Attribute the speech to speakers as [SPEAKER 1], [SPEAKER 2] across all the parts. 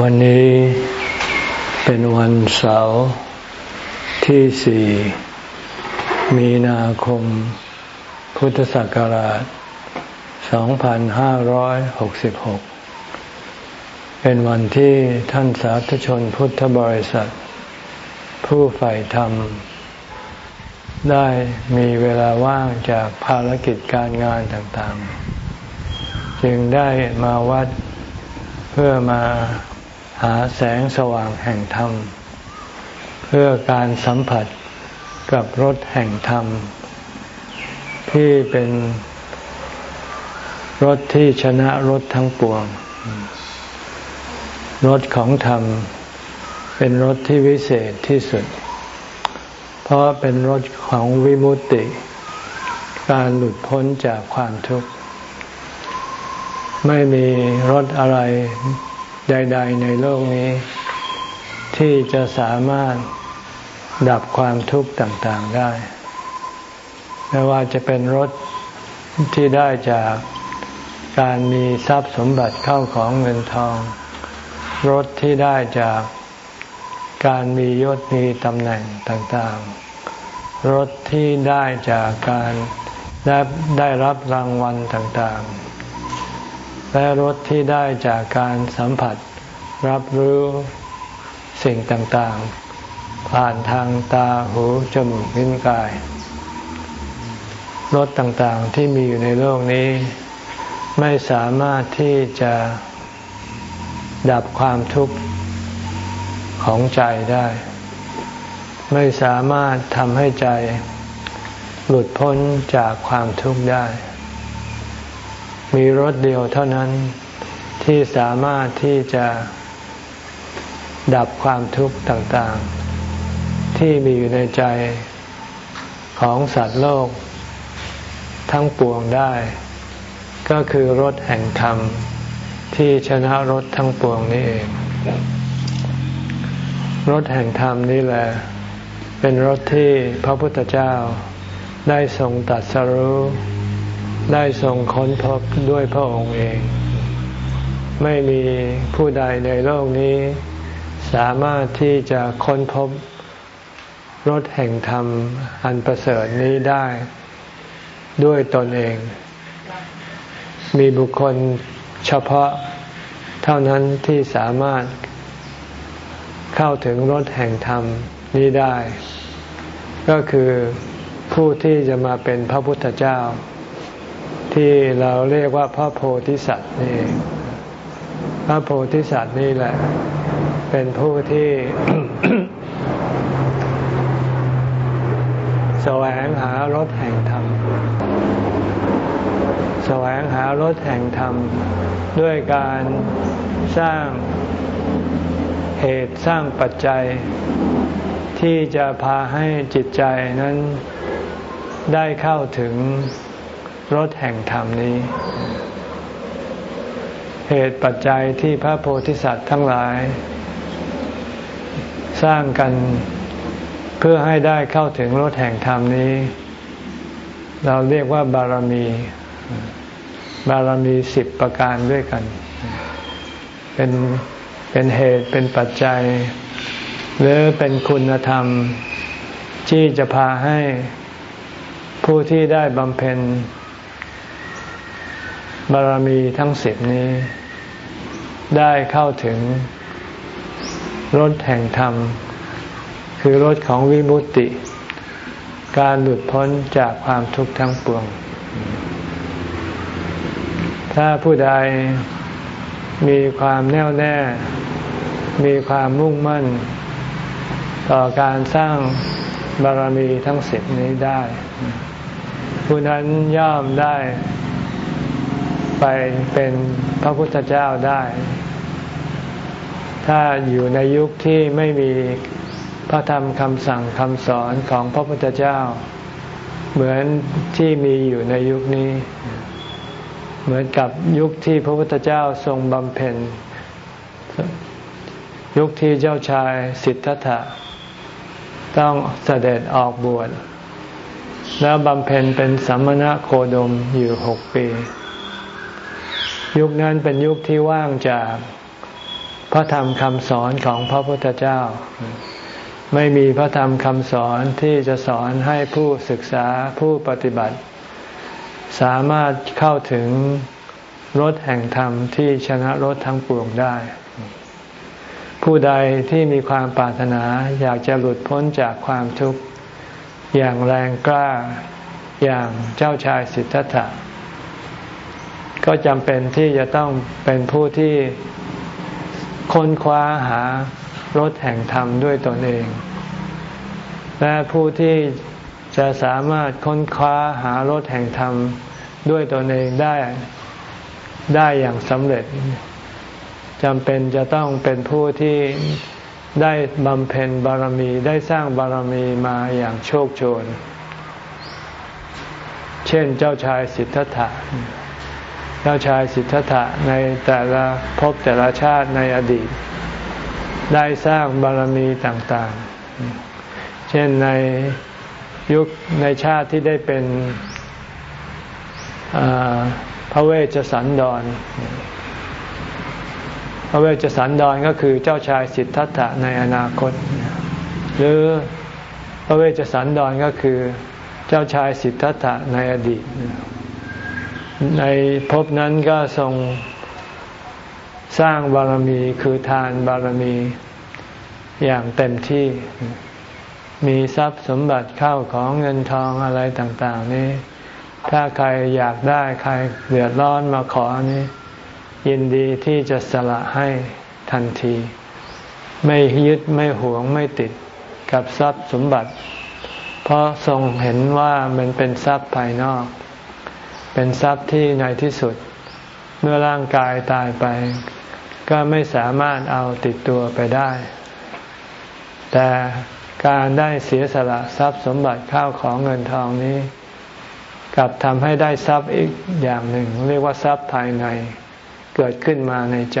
[SPEAKER 1] วันนี้เป็นวันเสาร์ที่สี่มีนาคม พุทธศักราช 2566 เป็นวันที่ท่านสาธุชนพุทธบริษัท ผู้ใฝ่ธรรม ได้มีเวลาว่างจากภารกิจการงานต่างๆ จึงได้มาวัดเพื่อมา หาแสงสว่างแห่งธรรม เพื่อการสัมผัสกับรถแห่งธรรม ที่เป็นรถที่ชนะรถทั้งปวงรถของธรรม เป็นรถที่วิเศษที่สุด เพราะเป็นรถของวิมุตติ การหลุดพ้นจากความทุกข์ ไม่มีรถอะไร ใด ๆ ในโลกนี้ ที่จะสามารถดับความทุกข์ต่างๆได้ ไม่ว่าจะเป็นรถที่ได้จากการมีทรัพย์สมบัติเข้าของเงินทอง รถที่ได้จากการมียศมีตำแหน่งต่างๆ รถที่ได้จากการได้ได้รับรางวัลต่างๆ และรสที่ได้จากการสัมผัส รับรู้สิ่งต่างๆ ผ่านทางตาหูจมูกลิ้นกายรสต่างๆที่มีอยู่ในโลกนี้ ไม่สามารถที่จะดับความทุกข์ของใจได้ ไม่สามารถทำให้ใจหลุดพ้นจากความทุกข์ได้ มีรถเดียวเท่านั้นที่สามารถที่จะดับความทุกข์ต่างๆ ที่มีอยู่ในใจของสัตว์โลก ทั้งปวงได้ ก็คือรถแห่งธรรม ที่ชนะรถทั้งปวงนี้เอง รถแห่งธรรมนี้แหละ เป็นรถที่พระพุทธเจ้าได้ทรงตัดสรู้ ได้ทรงค้นพบด้วยพระองค์เอง ไม่มีผู้ใดในโลกนี้ สามารถที่จะค้นพบรถแห่งธรรมอันประเสริฐนี้ได้ด้วยตนเอง มีบุคคลเฉพาะเท่านั้นที่สามารถเข้าถึงรถแห่งธรรมนี้ได้ ก็คือผู้ที่จะมาเป็นพระพุทธเจ้า ที่เราเรียกว่าพระโพธิสัตว์นี่พระโพธิสัตว์นี่แหละ เป็นผู้ที่แสวงหารถแห่งธรรม แสวงหารถแห่งธรรม ด้วยการสร้างเหตุสร้างปัจจัย ที่จะพาให้จิตใจนั้นได้เข้าถึง รถแห่งธรรมนี้ เหตุปัจจัยที่พระโพธิสัตว์ทั้งหลาย สร้างกันเพื่อให้ได้เข้าถึงรถแห่งธรรมนี้ เราเรียกว่าบารมี บารมีสิบประการด้วยกัน เป็นเป็นเหตุเป็นปัจจัย หรือเป็นคุณธรรมที่จะพาให้ผู้ที่ได้บำเพ็ญ บารมีทั้งสิบนี้ ได้เข้าถึงรถแห่งธรรม คือรถของวิมุตติ การหลุดพ้นจากความทุกข์ทั้งปวง ถ้าผู้ใดมีความแน่วแน่ มีความมุ่งมั่น ต่อการสร้างบารมีทั้งสิบนี้ได้ ผู้นั้นย่อมได้ ไปเป็นพระพุทธเจ้าได้ ถ้าอยู่ในยุคที่ไม่มีพระธรรมคำสั่งคำสอนของพระพุทธเจ้า เหมือนที่มีอยู่ในยุคนี้ เหมือนกับยุคที่พระพุทธเจ้าทรงบำเพ็ญ ยุคที่เจ้าชายสิทธัตถะต้องเสด็จออกบวชแล้วบำเพ็ญเป็นสัมมณะโคดมอยู่หกปี ยุคนั้นเป็นยุคที่ว่างจากพระธรรมคำสอนของพระพุทธเจ้า ไม่มีพระธรรมคำสอนที่จะสอนให้ผู้ศึกษาผู้ปฏิบัติ สามารถเข้าถึงรถแห่งธรรมที่ชนะรถทั้งปวงได้ ผู้ใดที่มีความปรารถนาอยากจะหลุดพ้นจากความทุกข์อย่างแรงกล้าอย่างเจ้าชายสิทธัตถะ ก็จำเป็นที่จะต้องเป็นผู้ที่ค้นคว้าหารถแห่งธรรมด้วยตนเอง และผู้ที่จะสามารถค้นคว้าหารถแห่งธรรมด้วยตนเองได้ได้อย่างสำเร็จจำเป็นจะต้องเป็นผู้ที่ได้บำเพ็ญบารมีได้สร้างบารมีมาอย่างโชคโชน เช่นเจ้าชายสิทธัตถะ เจ้าชายสิทธัตถะในแต่ละภพแต่ละชาติในอดีต ได้สร้างบารมีต่างๆ เช่นในยุคในชาติที่ได้เป็นพระเวชสันดร พระเวชสันดรก็คือเจ้าชายสิทธัตถะในอนาคต หรือพระเวชสันดรก็คือเจ้าชายสิทธัตถะในอดีต ในภพนั้นก็ทรงสร้างบารมีคือทานบารมีอย่างเต็มที่ มีทรัพย์สมบัติเข้าของเงินทองอะไรต่าง ๆ นี้ ถ้าใครอยากได้ใครเดือดร้อนมาขอนี้ยินดีที่จะสละให้ทันที ไม่ยึดไม่หวงไม่ติดกับทรัพย์สมบัติ เพราะทรงเห็นว่ามันเป็นทรัพย์ภายนอก เป็นทรัพย์ที่ในที่สุดเมื่อร่างกายตายไป ก็ไม่สามารถเอาติดตัวไปได้ แต่การได้เสียสละทรัพย์สมบัติข้าวของเงินทองนี้กลับทำให้ได้ทรัพย์อีกอย่างหนึ่ง เรียกว่าทรัพย์ภายในเกิดขึ้นมาในใจ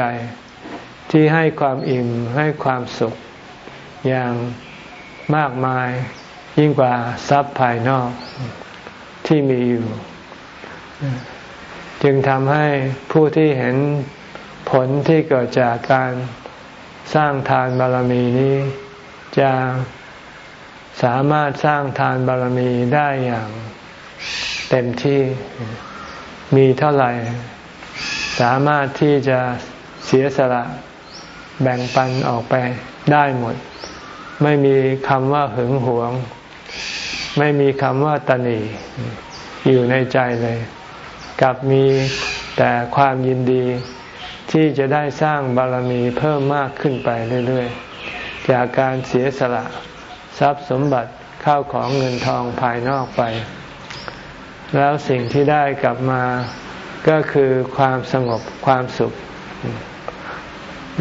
[SPEAKER 1] ที่ให้ความอิ่มให้ความสุข อย่างมากมายยิ่งกว่าทรัพย์ภายนอกที่มีอยู่ จึงทำให้ผู้ที่เห็นผลที่เกิดจากการสร้างทานบารมีนี้ จะสามารถสร้างทานบารมีได้อย่างเต็มที่มีเท่าไหร่ สามารถที่จะเสียสละแบ่งปันออกไปได้หมด ไม่มีคำว่าหึงหวง ไม่มีคำว่าตนีอยู่ในใจเลย กับมีแต่ความยินดี ที่จะได้สร้างบารมีเพิ่มมากขึ้นไปเรื่อยๆ จากการเสียสละทรัพย์สมบัติข้าวของเงินทองภายนอกไป แล้วสิ่งที่ได้กลับมาก็คือความสงบความสุข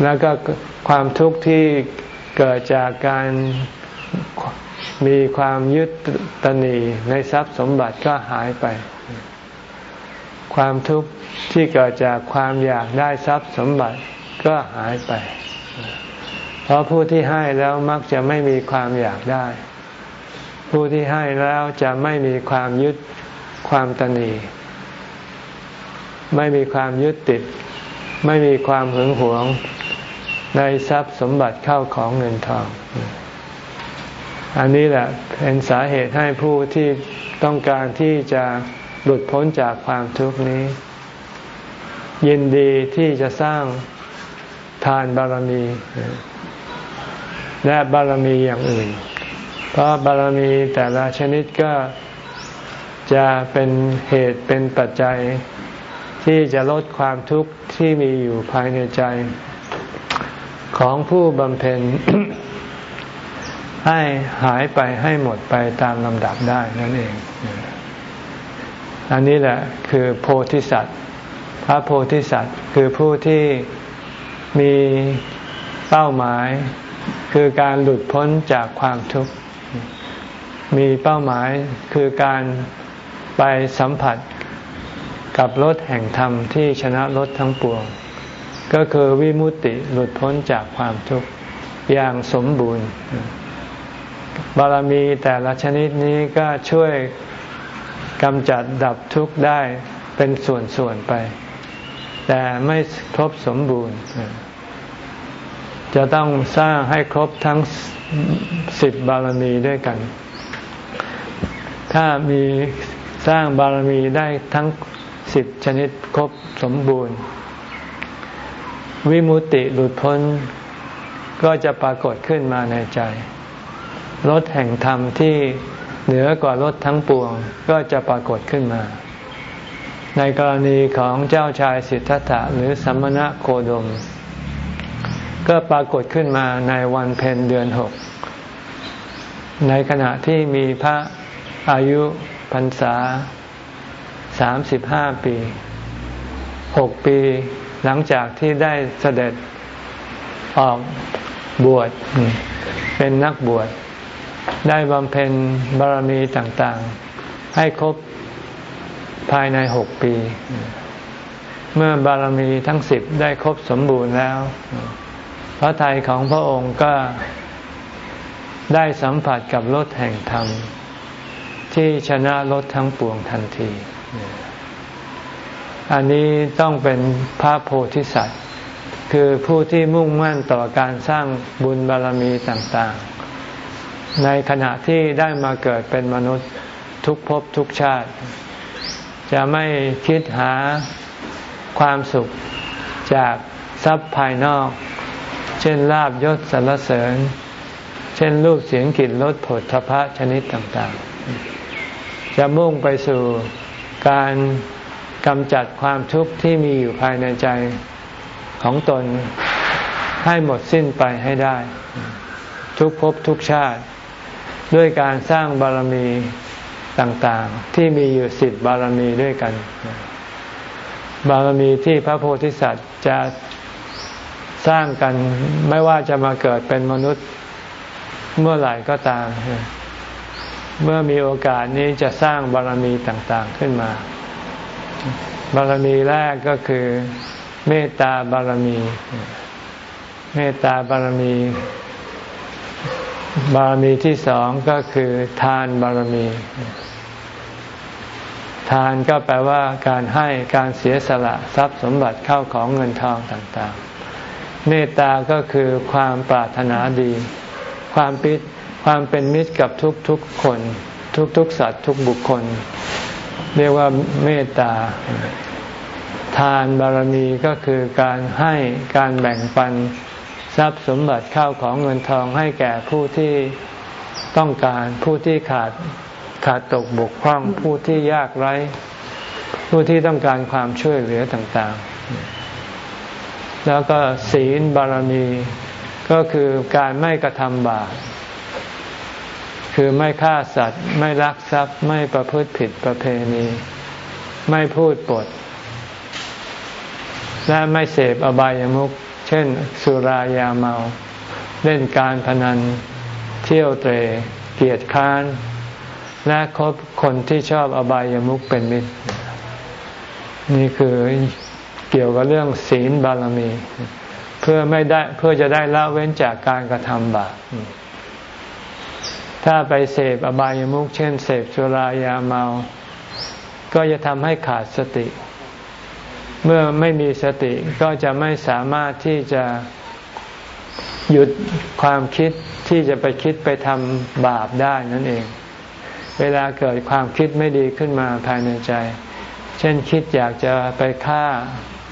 [SPEAKER 1] แล้วก็ความทุกข์ที่เกิดจากการมีความยึดตนีในทรัพย์สมบัติก็หายไป ความทุกข์ที่เกิดจากความอยากได้ทรัพย์สมบัติก็หายไป เพราะผู้ที่ให้แล้วมักจะไม่มีความอยากได้ ผู้ที่ให้แล้วจะไม่มีความยึดความตนีไม่มีความยึดติด ไม่มีความหึงหวงในทรัพย์สมบัติเข้าของเงินทอง อันนี้แหละเป็นสาเหตุให้ผู้ที่ต้องการที่จะ หลุดพ้นจากความทุกข์นี้ ยินดีที่จะสร้างทานบารมี และบารมีอย่างอื่น เพราะบารมีแต่ละชนิดก็จะเป็นเหตุเป็นปัจจัย ที่จะลดความทุกข์ที่มีอยู่ภายในใจ ของผู้บำเพ็ญให้หายไปให้หมดไปตามลำดับได้นั่นเอง อันนี้แหละคือโพธิสัตว์ พระโพธิสัตว์คือผู้ที่มีเป้าหมาย คือการหลุดพ้นจากความทุกข์ มีเป้าหมายคือการไปสัมผัสกับรถแห่งธรรมที่ชนะรถทั้งปวง ก็คือวิมุตติหลุดพ้นจากความทุกข์อย่างสมบูรณ์ บารมีแต่ละชนิดนี้ก็ช่วย กำจัดดับทุกข์ได้เป็นส่วนๆไป แต่ไม่ครบสมบูรณ์ จะต้องสร้างให้ครบทั้งสิบบารมีด้วยกัน ถ้ามีสร้างบารมีได้ทั้งสิบชนิดครบสมบูรณ์ วิมุติหลุดพ้นก็จะปรากฏขึ้นมาในใจรถแห่งธรรมที่ เหนือกว่ารถทั้งปวงก็จะปรากฏขึ้นมา ในกรณีของเจ้าชายสิทธัตถะหรือสัมมณะโคดม ก็ปรากฏขึ้นมาในวันเพ็ญเดือนหก ในขณะที่มีพระอายุพรรษาสามสิบห้าปีหกปีหลังจากที่ได้เสด็จออกบวชเป็นนักบวช ได้บำเพ็ญบารมีต่างๆ ให้ครบภายในหกปี เมื่อบารมีทั้งสิบได้ครบสมบูรณ์แล้ว พระทัยของพระองค์ก็ได้สัมผัสกับรถแห่งธรรม ที่ชนะรถทั้งปวงทันที อันนี้ต้องเป็นพระโพธิสัตว์ คือผู้ที่มุ่งมั่นต่อการสร้างบุญบารมีต่างๆ ในขณะที่ได้มาเกิดเป็นมนุษย์ทุกภพทุกชาติ จะไม่คิดหาความสุขจากทรัพย์ภายนอก เช่นลาบยศสรรเสริญ เช่นรูปเสียงกลิ่นรสผลทพะชนิดต่างๆ จะมุ่งไปสู่การกำจัดความทุกข์ที่มีอยู่ภายในใจของตนให้หมดสิ้นไปให้ได้ ทุกภพทุกชาติ ด้วยการสร้างบารมีต่างๆ ที่มีอยู่สิบบารมีด้วยกัน บารมีที่พระโพธิสัตว์จะสร้างกันไม่ว่าจะมาเกิดเป็นมนุษย์เมื่อไหร่ก็ตาม เมื่อมีโอกาสนี้จะสร้างบารมีต่างๆขึ้นมา บารมีแรกก็คือเมตตาบารมี เมตตาบารมี บารมีที่สองก็คือทานบารมี ทานก็แปลว่าการให้การเสียสละทรัพย์สมบัติเข้าของเงินทองต่างๆ เมตตาก็คือความปรารถนาดี ความปิดความเป็นมิตรกับทุกๆคน ทุกๆสัตว์ทุกบุคคล เรียกว่าเมตตา ทานบารมีก็คือการให้การแบ่งปัน ทรัพย์สมบัติเข้าของเงินทองให้แก่ผู้ที่ต้องการผู้ที่ขาดขาดตกบกพร่องผู้ที่ยากไร้ ผู้ที่ต้องการความช่วยเหลือต่างๆ แล้วก็ศีลบารมี ก็คือการไม่กระทำบาปคือไม่ฆ่าสัตว์ ไม่ลักทรัพย์ ไม่ประพฤติผิดประเพณี ไม่พูดปด และไม่เสพอบายามุข ช่น สุรายาเมา เล่นการพนัน เที่ยวเตร เกียร์ค้าน และคบคนที่ชอบอบายามุขเป็นมิตร นี่คือเกี่ยวกับเรื่องศีลบารมี เพื่อไม่ได้เพื่อจะได้ละเว้นจากการกระทำบาปถ้าไปเสพอบายามุขเช่น เสพสุรายาเมา ก็จะทำให้ขาดสติ เมื่อไม่มีสติก็จะไม่สามารถที่จะหยุดความคิดที่จะไปคิดไปทำบาปได้นั่นเอง เวลาเกิดความคิดไม่ดีขึ้นมาภายในใจ เช่นคิดอยากจะไปฆ่า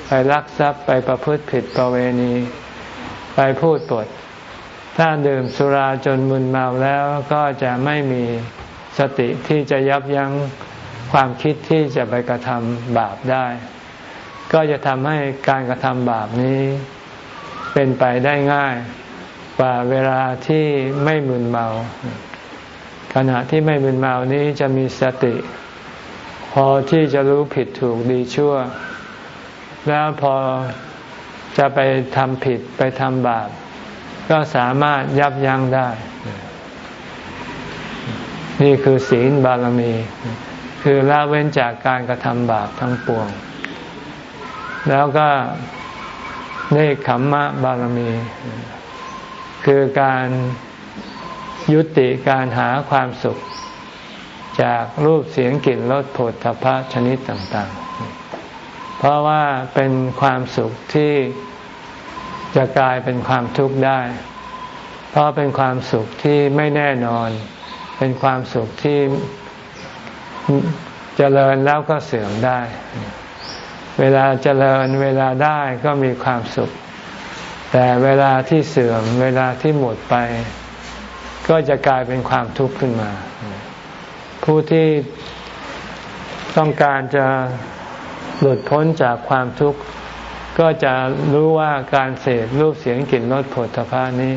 [SPEAKER 1] ไปลักทรัพย์ไปประพฤติผิดประเวณี ไปพูดปด ถ้าดื่มสุราจนมึนเมาแล้วก็จะไม่มีสติที่จะยับยั้งความคิดที่จะไปกระทำบาปได้ ก็จะทำให้การกระทำบาปนี้เป็นไปได้ง่ายกว่าเวลาที่ไม่มึนเมา ขณะที่ไม่มึนเมานี้จะมีสติ พอที่จะรู้ผิดถูกดีชั่ว แล้วพอจะไปทำผิดไปทำบาป ก็สามารถยับยั้งได้ นี่คือศีลบารมี คือละเว้นจากการกระทำบาปทั้งปวง แล้วก็เนคขมมะบารมี คือการยุติการหาความสุข จากรูปเสียงกลิ่นรสผลทพะชนิดต่างๆ เพราะว่าเป็นความสุขที่จะกลายเป็นความทุกข์ได้ เพราะเป็นความสุขที่ไม่แน่นอน เป็นความสุขที่เจริญแล้วก็เสื่อมได้ เวลาเจริญเวลาได้ก็มีความสุข แต่เวลาที่เสื่อมเวลาที่หมดไป ก็จะกลายเป็นความทุกข์ขึ้นมา ผู้ที่ต้องการจะหลุดพ้นจากความทุกข์ก็จะรู้ว่าการเสพรูปเสียงกลิ่นรสผลพานี้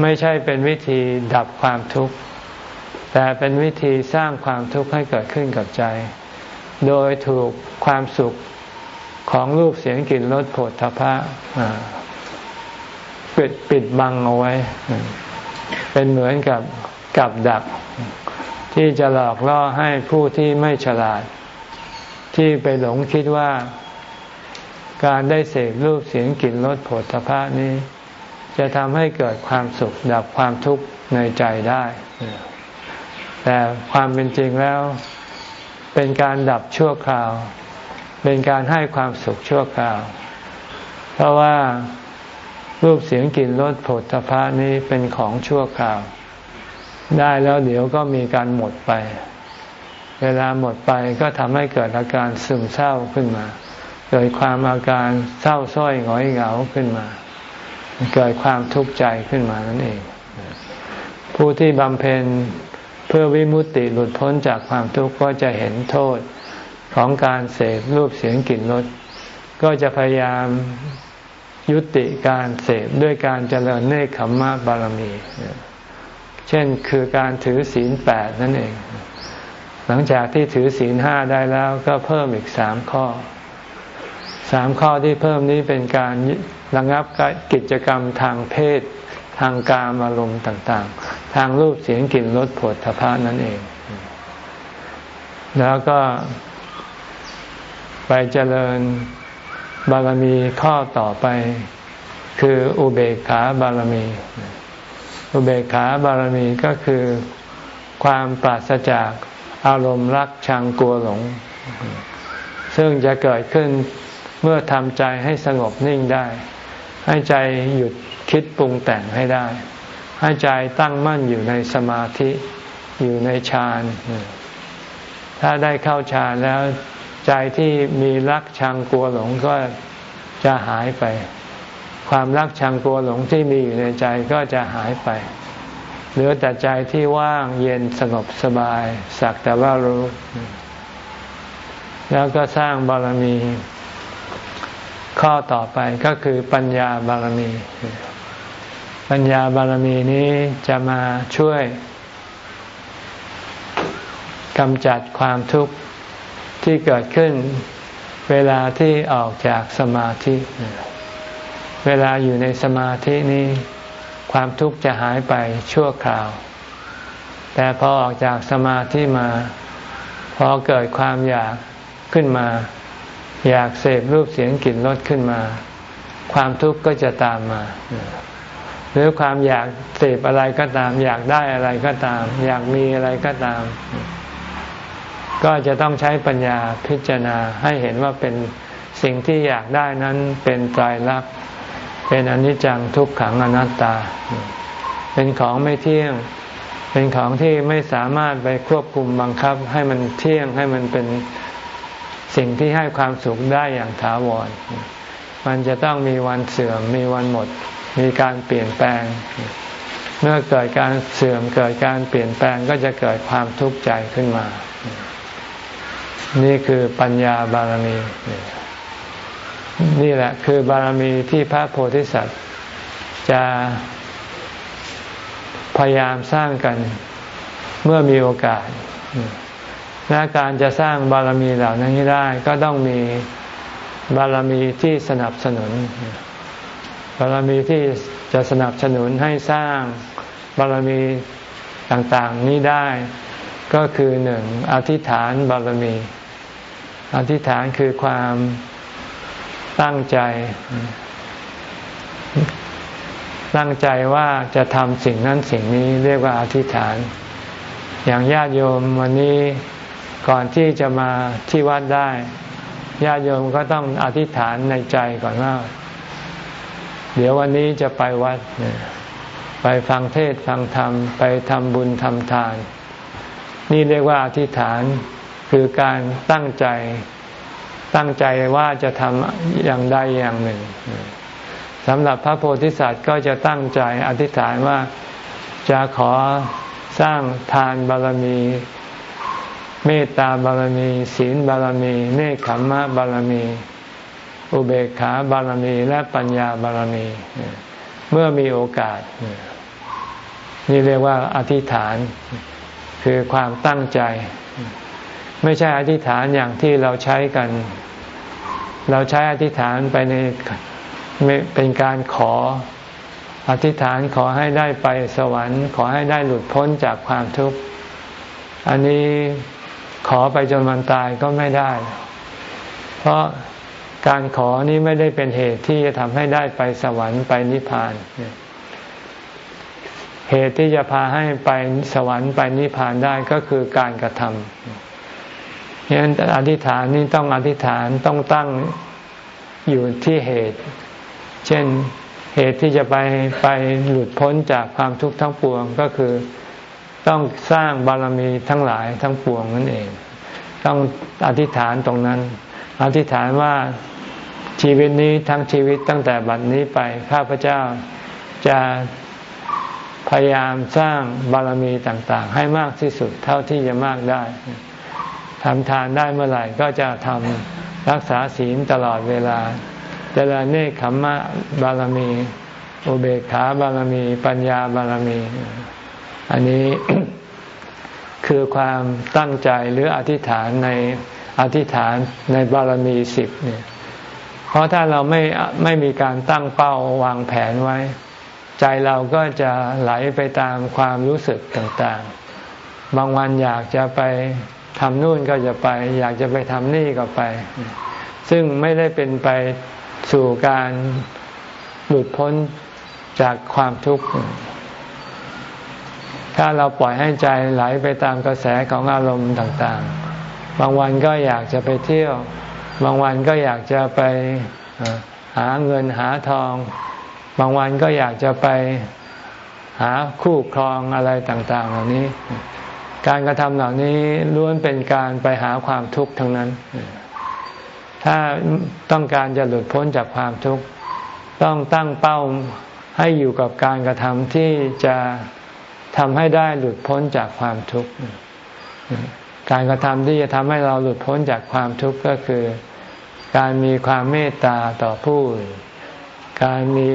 [SPEAKER 1] ไม่ใช่เป็นวิธีดับความทุกข์ แต่เป็นวิธีสร้างความทุกข์ให้เกิดขึ้นกับใจ โดยถูกความสุข ของรูปเสียงกลิ่นรสผลพะปิดปิดบังเอาไว้ เป็นเหมือนกับกับดัก ที่จะหลอกล่อให้ผู้ที่ไม่ฉลาด ที่ไปหลงคิดว่าการได้เสพรูปเสียงกลิ่นรสผลพระนี้ จะทำให้เกิดความสุขดับความทุกข์ในใจได้ แต่ความเป็นจริงแล้ว เป็นการดับชั่วคราว เป็นการให้ความสุขชั่วคราว เพราะว่ารูปเสียงกลิ่นรสผลพระนี้เป็นของชั่วคราว ได้แล้วเดี๋ยวก็มีการหมดไป เวลาหมดไปก็ทำให้เกิดอาการซึมเศร้าขึ้นมา เกิดความอาการเศร้าส้อยหงอยเหงาขึ้นมา เกิดความทุกข์ใจขึ้นมานั่นเอง ผู้ที่บำเพ็ญเพื่อวิมุตติหลุดพ้นจากความทุกข์ก็จะเห็นโทษ ของการเสพรูปเสียงกลิ่นรสก็จะพยายามยุติการเสพด้วยการเจริญเนคขมมะบารมี เช่นคือการถือศีลแปดนั่นเอง หลังจากที่ถือศีลห้าได้แล้วก็เพิ่มอีกสามข้อ สามข้อที่เพิ่มนี้เป็นการระงับกิจกรรมทางเพศ ทางการอารมณ์ต่างๆ ทางรูปเสียงกลิ่นรสผลทพะนั่นเอง แล้วก็ ไปเจริญบารมีข้อต่อไป คืออุเบกขาบารมี อุเบกขาบารมีก็คือความปราศจากอารมณ์รักชังกลัวหลง ซึ่งจะเกิดขึ้นเมื่อทำใจให้สงบนิ่งได้ ให้ใจหยุดคิดปรุงแต่งให้ได้ ให้ใจตั้งมั่นอยู่ในสมาธิอยู่ในฌานถ้าได้เข้าฌานแล้ว ใจที่มีรักชังกลัวหลงก็จะหายไป ความรักชังกลัวหลงที่มีอยู่ในใจก็จะหายไป เหลือแต่ใจที่ว่างเย็นสงบสบายสักแต่ว่ารู้ แล้วก็สร้างบารมี ข้อต่อไปก็คือปัญญาบารมี ปัญญาบารมีนี้จะมาช่วยกำจัดความทุกข์ ที่เกิดขึ้นเวลาที่ออกจากสมาธิ เวลาอยู่ในสมาธินี้ ความทุกข์จะหายไปชั่วคราว แต่พอออกจากสมาธิมา พอเกิดความอยากขึ้นมา อยากเสพรูปเสียงกลิ่นรสขึ้นมา ความทุกข์ก็จะตามมา หรือความอยากเสพอะไรก็ตาม อยากได้อะไรก็ตาม อยากมีอะไรก็ตาม ก็จะต้องใช้ปัญญาพิจารณาให้เห็นว่าเป็นสิ่งที่อยากได้นั้นเป็นไตรลักษณ์เป็นอนิจจังทุกขังอนัตตา เป็นของไม่เที่ยง เป็นของที่ไม่สามารถไปควบคุมบังคับให้มันเที่ยงให้มันเป็นสิ่งที่ให้ความสุขได้อย่างถาวร มันจะต้องมีวันเสื่อมมีวันหมด มีการเปลี่ยนแปลง เมื่อเกิดการเสื่อมเกิดการเปลี่ยนแปลงก็จะเกิดความทุกข์ใจขึ้นมา นี่คือปัญญาบารมี นี่แหละคือบารมีที่พระโพธิสัตว์ จะพยายามสร้างกันเมื่อมีโอกาสและการจะสร้างบารมีเหล่านั้นให้ได้ ก็ต้องมีบารมีที่สนับสนุน บารมีที่จะสนับสนุนให้สร้างบารมีต่างๆนี้ได้ ก็คือหนึ่งอธิษฐานบารมี อธิษฐานคือความตั้งใจ ตั้งใจว่าจะทำสิ่งนั้นสิ่งนี้เรียกว่าอธิษฐาน อย่างญาติโยมวันนี้ก่อนที่จะมาที่วัดได้ญาติโยมก็ต้องอธิษฐานในใจก่อนว่า เดี๋ยววันนี้จะไปวัด ไปฟังเทศฟังธรรม ไปทำบุญทำทาน นี่เรียกว่าอธิษฐาน คือการตั้งใจตั้งใจว่าจะทำอย่างใดอย่างหนึ่งสำหรับพระโพธิสัตว์ก็จะตั้งใจอธิษฐานว่าจะขอสร้างทานบารมี เมตตาบารมี ศีลบารมี เนคขมมะบารมี อุเบกขาบารมี และปัญญาบารมี เมื่อมีโอกาส นี่เรียกว่าอธิษฐาน คือความตั้งใจ ไม่ใช่อธิษฐานอย่างที่เราใช้กัน เราใช้อธิษฐานไปในเป็นการขออธิษฐานขอให้ได้ไปสวรรค์ ขอให้ได้หลุดพ้นจากความทุกข์ อันนี้ขอไปจนวันตายก็ไม่ได้ เพราะการขอนี้ไม่ได้เป็นเหตุที่จะทำให้ได้ไปสวรรค์ไปนิพพาน เหตุที่จะพาให้ไปสวรรค์ไปนิพพานได้ก็คือการกระทำ ฉะนั้นอธิษฐานนี้ต้องอธิษฐานต้องตั้งอยู่ที่เหตุ เช่นเหตุที่จะไปไปหลุดพ้นจากความทุกข์ทั้งปวงก็คือต้องสร้างบารมีทั้งหลายทั้งปวงนั่นเอง ต้องอธิษฐานตรงนั้น อธิษฐานว่าชีวิตนี้ทั้งชีวิตตั้งแต่บัดนี้ไปข้าพเจ้าจะพยายามสร้างบารมีต่าง ๆ ให้มากที่สุดเท่าที่จะมากได้ ทำทานได้เมื่อไหร่ก็จะทำรักษาศีลตลอดเวลาเจริญเนคขมมะบารมี อุเบกขาบารมี ปัญญาบารมี อันนี้คือความตั้งใจหรืออธิษฐานในอธิษฐานในบารมีสิบเนี่ย เพราะถ้าเราไม่ไม่มีการตั้งเป้าวางแผนไว้ ใจเราก็จะไหลไปตามความรู้สึกต่างๆ บางวันอยากจะไป ทำนู่นก็จะไป อยากจะไปทำนี่ก็ไป ซึ่งไม่ได้เป็นไปสู่การหลุดพ้นจากความทุกข์ ถ้าเราปล่อยให้ใจไหลไปตามกระแสของอารมณ์ต่างๆ บางวันก็อยากจะไปเที่ยว บางวันก็อยากจะไปหาเงินหาทอง บางวันก็อยากจะไปหาคู่ครองอะไรต่าง ๆ เหล่านี้ การกระทำเหล่านี้ล้วนเป็นการไปหาความทุกข์ทั้งนั้น ถ้าต้องการจะหลุดพ้นจากความทุกข์ต้องตั้งเป้าให้อยู่กับการกระทำที่จะทำให้ได้หลุดพ้นจากความทุกข์ การกระทำที่จะทำให้เราหลุดพ้นจากความทุกข์ก็คือ การมีความเมตตาต่อผู้อื่นการมี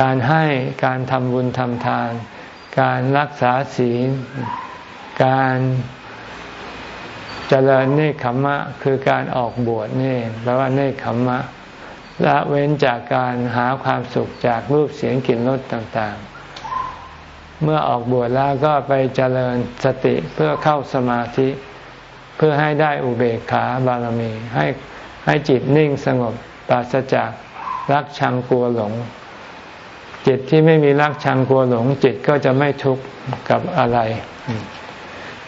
[SPEAKER 1] การให้การทำบุญทำทาน การรักษาศีล การเจริญเนคขมมะคือการออกบวชนี่แปลว่าเนคขมมะละเว้นจากการหาความสุขจากรูปเสียงกลิ่นรสต่างๆ เมื่อออกบวชแล้วก็ไปเจริญสติเพื่อเข้าสมาธิ เพื่อให้ได้อุเบกขาบารมี ให้ให้จิตนิ่งสงบปราศจากรักชังกลัวหลง จิตที่ไม่มีรักชังกลัวหลง จิตก็จะไม่ทุกข์กับอะไร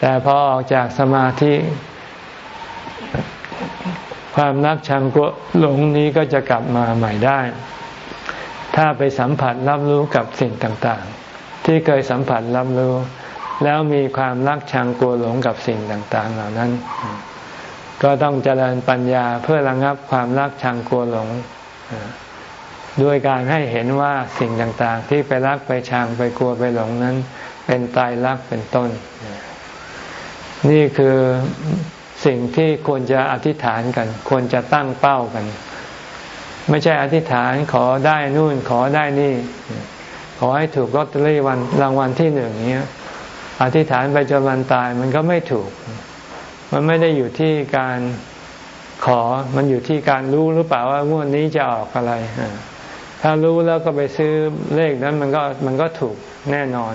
[SPEAKER 1] แต่พอออกจากสมาธิความรักชังกลัวหลงนี้ก็จะกลับมาใหม่ได้ ถ้าไปสัมผัสรับรู้กับสิ่งต่างๆ ที่เคยสัมผัสรับรู้ แล้วมีความรักชังกลัวหลงกับสิ่งต่างๆ เหล่านั้น ก็ต้องเจริญปัญญาเพื่อระงับความรักชังกลัวหลง ด้วยการให้เห็นว่าสิ่งต่างๆ ที่ไปรักไปชังไปกลัวไปหลงนั้น เป็นตายรักเป็นต้น นี่คือสิ่งที่ควรจะอธิษฐานกัน ควรจะตั้งเป้ากัน ไม่ใช่อธิษฐานขอได้นู่นขอได้นี่ ขอให้ถูกลอตเตอรี่วันรางวัลที่หนึ่งเนี้ยอธิษฐานไปจนวันตายมันก็ไม่ถูก มันไม่ได้อยู่ที่การขอมันอยู่ที่การรู้หรือเปล่าว่างวดนี้จะออกอะไร ถ้ารู้แล้วก็ไปซื้อเลขนั้นมันก็มันก็ถูกแน่นอน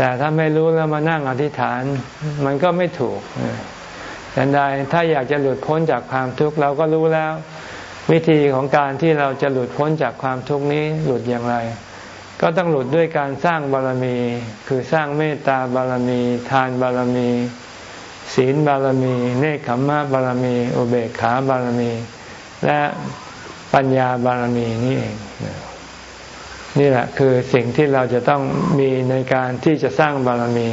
[SPEAKER 1] แต่ถ้าไม่รู้แล้วมานั่งอธิษฐาน มันก็ไม่ถูกฉันใดถ้าอยากจะหลุดพ้นจากความทุกข์เราก็รู้แล้ว วิธีของการที่เราจะหลุดพ้นจากความทุกข์นี้หลุดอย่างไร ก็ต้องหลุดด้วยการสร้างบารมี คือสร้างเมตตาบารมี ทานบารมี ศีลบารมี เนคขมมะบารมี อุเบกขาบารมี และปัญญาบารมีนี่เอง นี่แหละคือสิ่งที่เราจะต้องมีในการที่จะสร้างบารมี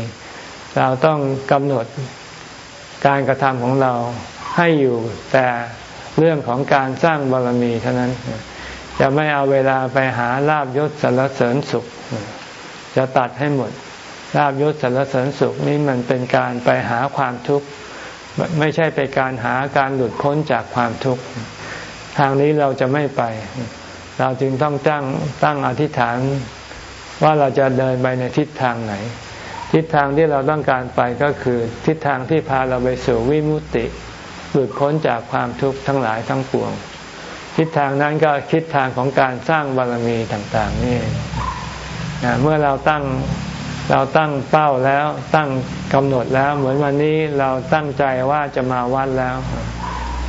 [SPEAKER 1] เราต้องกำหนดการกระทำของเราให้อยู่แต่เรื่องของการสร้างบารมีเท่านั้น จะไม่เอาเวลาไปหาลาบยศสรรเสริญสุข จะตัดให้หมดลาบยศสรรเสริญสุขนี่มันเป็นการไปหาความทุกข์ไม่ใช่ไปการหาการหลุดพ้นจากความทุกข์ ทางนี้เราจะไม่ไป เราจึงต้องตั้งตั้งอธิษฐานว่าเราจะเดินไปในทิศทางไหน ทิศทางที่เราต้องการไปก็คือทิศทางที่พาเราไปสู่วิมุติ หลุดพ้นจากความทุกข์ทั้งหลายทั้งปวง ทิศทางนั้นก็ทิศทางของการสร้างบารมีต่าง ๆ นี่เมื่อเราตั้งเราตั้งเป้าแล้วตั้งกำหนดแล้ว เหมือนวันนี้เราตั้งใจว่าจะมาวัดแล้ว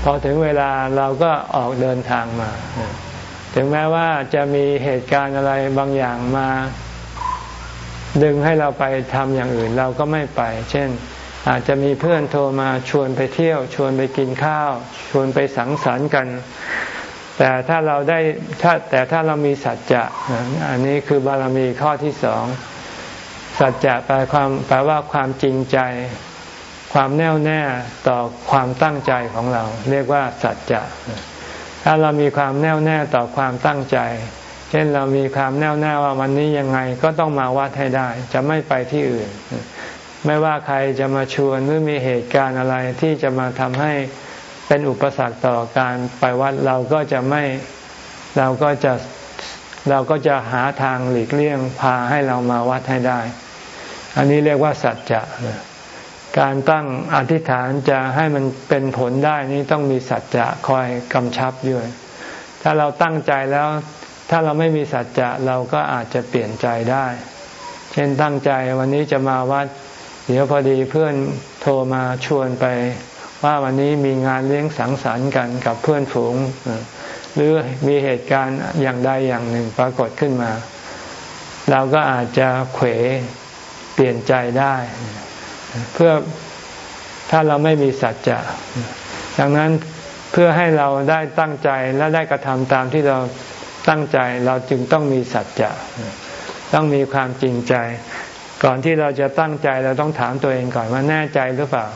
[SPEAKER 1] พอถึงเวลาเราก็ออกเดินทางมา ถึงแม้ว่าจะมีเหตุการณ์อะไรบางอย่างมา ดึงให้เราไปทำอย่างอื่นเราก็ไม่ไป เช่น อาจจะมีเพื่อนโทรมาชวนไปเที่ยว ชวนไปกินข้าว ชวนไปสังสรรค์กัน แต่ถ้าเราได้ถ้าแต่ถ้าเรามีสัจจะ อันนี้คือบารมีข้อที่สองสัจจะแปลความแปลว่าความจริงใจ ความแน่วแน่ต่อความตั้งใจของเรา เรียกว่าสัจจะ ถ้าเรามีความแน่วแน่ต่อความตั้งใจ เช่นเรามีความแน่วแน่ว่าวันนี้ยังไงก็ต้องมาวัดให้ได้ จะไม่ไปที่อื่น ไม่ว่าใครจะมาชวนหรือมีเหตุการณ์อะไรที่จะมาทำให้เป็นอุปสรรคต่อการไปวัดเราก็จะไม่เราก็จะเราก็จะหาทางหลีกเลี่ยงพาให้เรามาวัดให้ได้ อันนี้เรียกว่าสัจจะ การตั้งอธิษฐานจะให้มันเป็นผลได้นี้ต้องมีสัจจะคอยกำชับด้วย ถ้าเราตั้งใจแล้ว ถ้าเราไม่มีสัจจะเราก็อาจจะเปลี่ยนใจได้ เช่นตั้งใจวันนี้จะมาวัด เดี๋ยวพอดีเพื่อนโทรมาชวนไป ว่าวันนี้มีงานเลี้ยงสังสรรค์กันกับเพื่อนฝูง หรือมีเหตุการณ์อย่างใดอย่างหนึ่งปรากฏขึ้นมา เราก็อาจจะเขวเปลี่ยนใจได้ เพื่อถ้าเราไม่มีสัจจะดังนั้นเพื่อให้เราได้ตั้งใจและได้กระทำตามที่เราตั้งใจเราจึงต้องมีสัจจะต้องมีความจริงใจ ก่อนที่เราจะตั้งใจเราต้องถามตัวเองก่อนว่าแน่ใจหรือเปล่า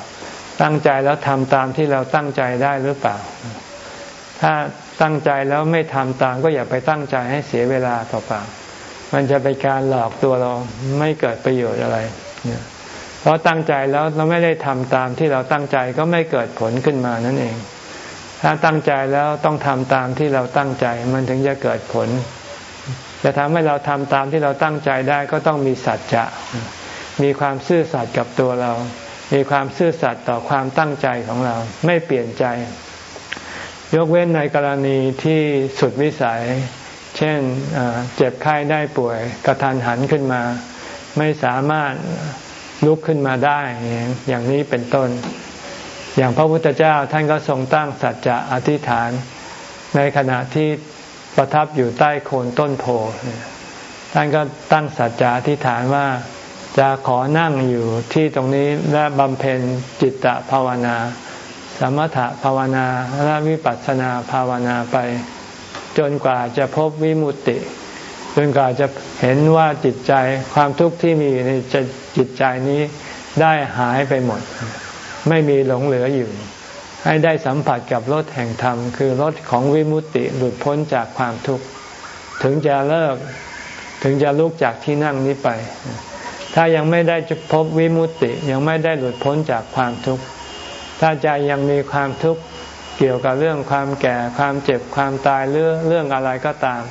[SPEAKER 1] ตั้งใจแล้วทำตามที่เราตั้งใจได้หรือเปล่า ถ้าตั้งใจแล้วไม่ทำตามก็อย่าไปตั้งใจให้เสียเวลาเปล่าๆมันจะเป็นการหลอกตัวเราไม่เกิดประโยชน์อะไร เพราะตั้งใจแล้วเราไม่ได้ทำตามที่เราตั้งใจก็ไม่เกิดผลขึ้นมานั่นเอง ถ้าตั้งใจแล้วต้องทำตามที่เราตั้งใจ มันถึงจะเกิดผลจะทำให้เราทำตามที่เราตั้งใจได้ก็ต้องมีสัจจะ มีความซื่อสัตย์กับตัวเรา มีความซื่อสัตย์ต่อความตั้งใจของเรา ไม่เปลี่ยนใจ ยกเว้นในกรณีที่สุดวิสัย เช่นเจ็บไข้ได้ป่วยกระทันหันขึ้นมา ไม่สามารถ ลุกขึ้นมาได้อย่างนี้เป็นต้น อย่างพระพุทธเจ้าท่านก็ทรงตั้งสัจจะอธิษฐาน ในขณะที่ประทับอยู่ใต้โคนต้นโพท่านก็ตั้งสัจจะอธิษฐานว่าจะขอนั่งอยู่ที่ตรงนี้และบำเพ็ญจิตตภาวนา สมถภาวนาและวิปัสสนาภาวนาไป จนกว่าจะพบวิมุตติ จนกว่าจะเห็นว่าจิตใจความทุกข์ที่มีในจิตใจนี้ได้หายไปหมด ไม่มีหลงเหลืออยู่ ให้ได้สัมผัสกับรถแห่งธรรม คือรถของวิมุตติหลุดพ้นจากความทุกข์ ถึงจะเลิกถึงจะลุกจากที่นั่งนี้ไป ถ้ายังไม่ได้พบวิมุตติยังไม่ได้หลุดพ้นจากความทุกข์ ถ้าใจยังมีความทุกข์เกี่ยวกับเรื่องความแก่ความเจ็บความตายเรื่องเรื่องอะไรก็ตาม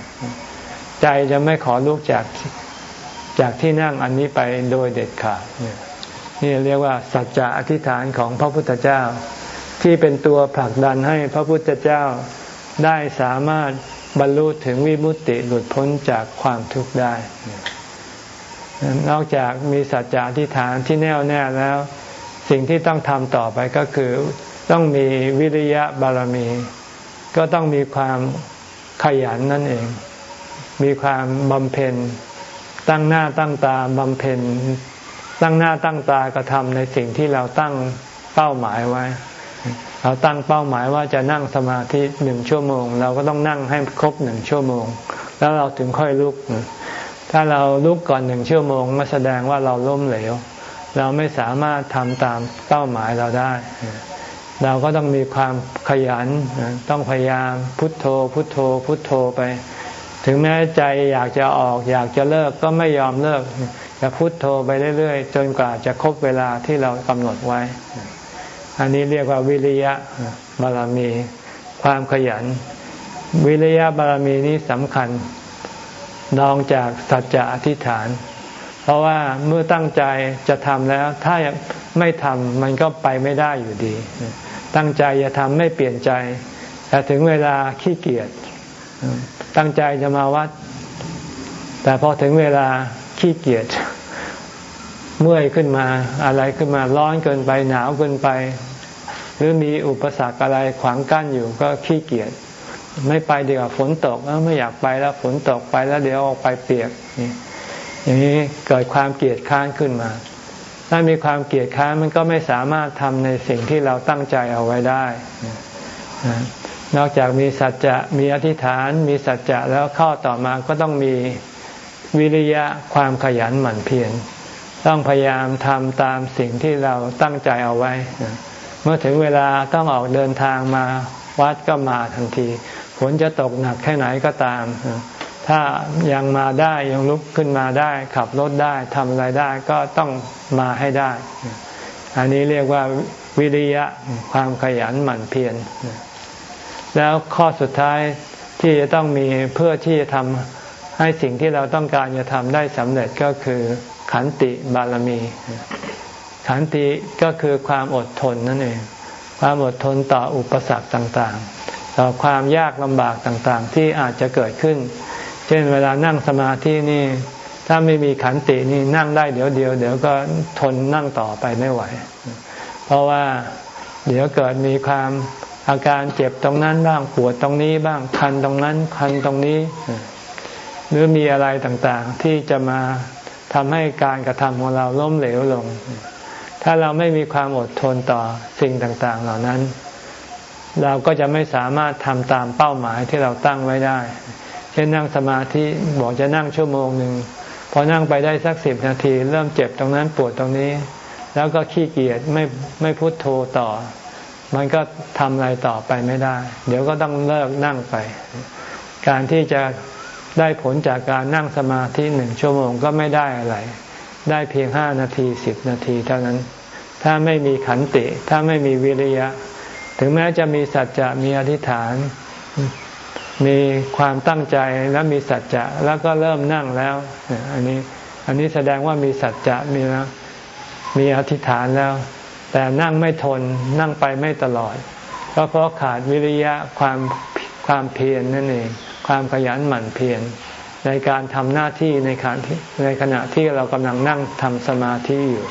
[SPEAKER 1] ใจจะไม่ขอลุกจากจากที่นั่งอันนี้ไปโดยเด็ดขาดนี่เรียกว่าสัจจะอธิษฐานของพระพุทธเจ้า ที่เป็นตัวผลักดันให้พระพุทธเจ้าได้สามารถบรรลุถึงวิมุตติหลุดพ้นจากความทุกข์ได้ นอกจากมีสัจจะอธิษฐานที่แน่วแน่แล้ว สิ่งที่ต้องทำต่อไปก็คือต้องมีวิริยะบารมี ก็ต้องมีความขยันนั่นเอง มีความบำเพ็ญ ตั้งหน้าตั้งตาบำเพ็ญ ตั้งหน้าตั้งตากระทำในสิ่งที่เราตั้งเป้าหมายไว้ เราตั้งเป้าหมายว่าจะนั่งสมาธิหนึ่งชั่วโมง เราก็ต้องนั่งให้ครบหนึ่งชั่วโมง แล้วเราถึงค่อยลุก ถ้าเราลุกก่อนหนึ่งชั่วโมงก็แสดงว่าเราล้มเหลว เราไม่สามารถทำตามเป้าหมายเราได้เราก็ต้องมีความขยัน ต้องพยายามพุทโธ พุทโธ พุทโธไป ถึงแม้ใจอยากจะออกอยากจะเลิกก็ไม่ยอมเลิกจะพุทโธไปเรื่อยๆ จนกว่าจะครบเวลาที่เรากำหนดไว้ อันนี้เรียกว่าวิริยะบารมี ความขยัน วิริยะบารมีนี้สำคัญนองจากสัจจะอธิษฐาน เพราะว่าเมื่อตั้งใจจะทำแล้ว ถ้าไม่ทำมันก็ไปไม่ได้อยู่ดี ตั้งใจจะทำไม่เปลี่ยนใจ แต่ถึงเวลาขี้เกียจ ตั้งใจจะมาวัด แต่พอถึงเวลาขี้เกียจเมื่อยขึ้นมาอะไรขึ้นมาร้อนเกินไปหนาวเกินไป หรือมีอุปสรรคอะไรขวางกั้นอยู่ก็ขี้เกียจไม่ไปดีกว่าฝนตกไม่อยากไปแล้วฝนตกไปแล้วเดี๋ยวออกไปเปียกอย่างนี้เกิดความเกลียดค้านขึ้นมา ถ้ามีความเกลียดค้านมันก็ไม่สามารถทำในสิ่งที่เราตั้งใจเอาไว้ได้ นอกจากมีสัจจะมีอธิษฐานมีสัจจะแล้วข้อต่อมาก็ต้องมีวิริยะความขยันหมั่นเพียรต้องพยายามทำตามสิ่งที่เราตั้งใจเอาไว้ เมื่อถึงเวลาต้องออกเดินทางมาวัดก็มาทันทีฝนจะตกหนักแค่ไหนก็ตาม ถ้ายังมาได้ยังลุกขึ้นมาได้ ขับรถได้ทำอะไรได้ก็ต้องมาให้ได้ อันนี้เรียกว่าวิริยะความขยันหมั่นเพียร แล้วข้อสุดท้ายที่จะต้องมีเพื่อที่จะทำให้สิ่งที่เราต้องการจะทำได้สำเร็จก็คือขันติบารมี ขันติก็คือความอดทนนั่นเอง ความอดทนต่ออุปสรรคต่างๆ ต่อความยากลำบากต่างๆ ที่อาจจะเกิดขึ้น เช่นเวลานั่งสมาธินี่ ถ้าไม่มีขันตินี่นั่งได้เดี๋ยวเดียว เดี๋ยวก็ทนนั่งต่อไปไม่ไหว เพราะว่าเดี๋ยวเกิดมีความ อาการเจ็บตรงนั้นบ้างปวดตรงนี้บ้างคันตรงนั้นคันตรงนี้ หรือมีอะไรต่างๆ ที่จะมาทำให้การกระทำของเราล้มเหลวลง ถ้าเราไม่มีความอดทนต่อสิ่งต่างๆ เหล่านั้น เราก็จะไม่สามารถทำตามเป้าหมายที่เราตั้งไว้ได้ เช่นนั่งสมาธิบอกจะนั่งชั่วโมงหนึ่งพอนั่งไปได้สักสิบนาที เริ่มเจ็บตรงนั้นปวดตรงนี้ แล้วก็ขี้เกียจไม่ไม่พุโทโธต่อ มันก็ทำอะไรต่อไปไม่ได้ เดี๋ยวก็ต้องเลิกนั่งไป การที่จะได้ผลจากการนั่งสมาธิหนึ่งชั่วโมงก็ไม่ได้อะไร ได้เพียงห้านาทีสิบนาทีเท่านั้น ถ้าไม่มีขันติ ถ้าไม่มีวิริยะ ถึงแม้จะมีสัจจะมีอธิษฐาน มีความตั้งใจแล้วมีสัจจะแล้วก็เริ่มนั่งแล้ว อันนี้อันนี้แสดงว่ามีสัจจะมีแล้วมีอธิษฐานแล้ว แต่นั่งไม่ทนนั่งไปไม่ตลอด ก็เพราะขาดวิริยะความความเพียรนนั่นเอง ความขยันหมั่นเพียรในการทำหน้าที่ในขณะที่ในขณะที่เรากำลังนั่งทำสมาธิอยู่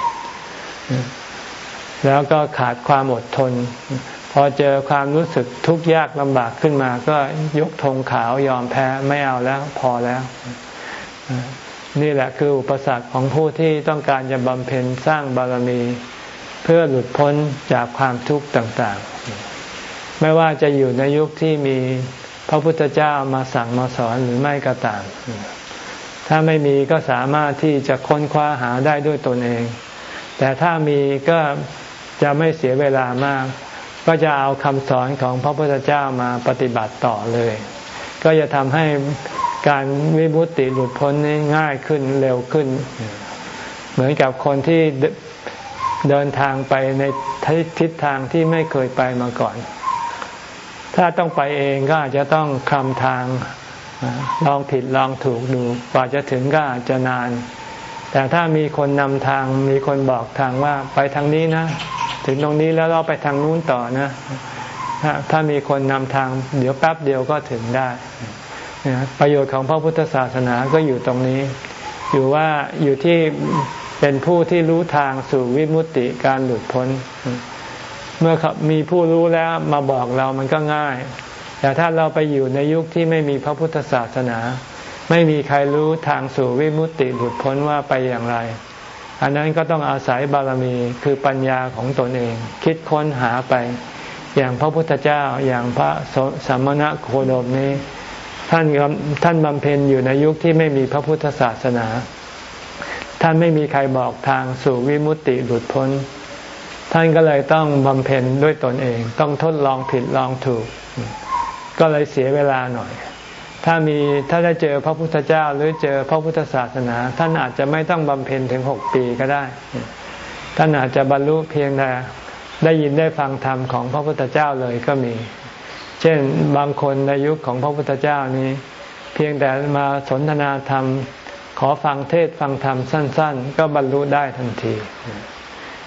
[SPEAKER 1] แล้วก็ขาดความอดทน พอเจอความรู้สึกทุกข์ยากลำบากขึ้นมา ก็ยกธงขาวยอมแพ้ไม่เอาแล้วพอแล้ว นี่แหละคืออุปสรรคของผู้ที่ต้องการจะบำเพ็ญสร้างบารมี เพื่อหลุดพ้นจากความทุกข์ต่างๆ ไม่ว่าจะอยู่ในยุคที่มีพระพุทธเจ้ามาสั่งมาสอนหรือไม่ก็ตาม ถ้าไม่มีก็สามารถที่จะค้นคว้าหาได้ด้วยตนเอง แต่ถ้ามีก็จะไม่เสียเวลามาก ก็จะเอาคำสอนของพระพุทธเจ้ามาปฏิบัติต่อเลย ก็จะทำให้การวิมุตติหลุดพ้นนี้ง่ายขึ้นเร็วขึ้น เหมือนกับคนที่ เดินทางไปในทิศทางที่ไม่เคยไปมาก่อน ถ้าต้องไปเองก็อาจจะต้องคลำทางลองผิดลองถูกดูกว่าจะถึงก็อาจจะนาน แต่ถ้ามีคนนำทางมีคนบอกทางว่าไปทางนี้นะ ถึงตรงนี้แล้วเราไปทางนู้นต่อนะ ถ้ามีคนนำทางเดี๋ยวแป๊บเดียวก็ถึงได้ประโยชน์ของพระพุทธศาสนาก็อยู่ตรงนี้ อยู่ว่าอยู่ที่ เป็นผู้ที่รู้ทางสู่วิมุตติการหลุดพ้น เมื่อมีผู้รู้แล้วมาบอกเรามันก็ง่าย แต่ถ้าเราไปอยู่ในยุคที่ไม่มีพระพุทธศาสนา ไม่มีใครรู้ทางสู่วิมุตติหลุดพ้นว่าไปอย่างไร อันนั้นก็ต้องอาศัยบารมีคือปัญญาของตนเอง คิดค้นหาไป อย่างพระพุทธเจ้าอย่างพระสมณะโคดมนี้ท่านท่านบำเพ็ญอยู่ในยุคที่ไม่มีพระพุทธศาสนา ท่านไม่มีใครบอกทางสู่วิมุตติหลุดพ้น ท่านก็เลยต้องบำเพ็ญด้วยตนเอง ต้องทดลองผิดลองถูก ก็เลยเสียเวลาหน่อย ถ้ามีถ้าได้เจอพระพุทธเจ้าหรือเจอพระพุทธศาสนา ท่านอาจจะไม่ต้องบำเพ็ญถึงหกปีก็ได้ ท่านอาจจะบรรลุเพียงแต่ได้ยินได้ฟังธรรมของพระพุทธเจ้าเลยก็มี เช่นบางคนในยุคของพระพุทธเจ้านี้ เพียงแต่มาสนทนาธรรม ขอฟังเทศฟังธรรมสั้น ๆ ก็บรรลุได้ทันที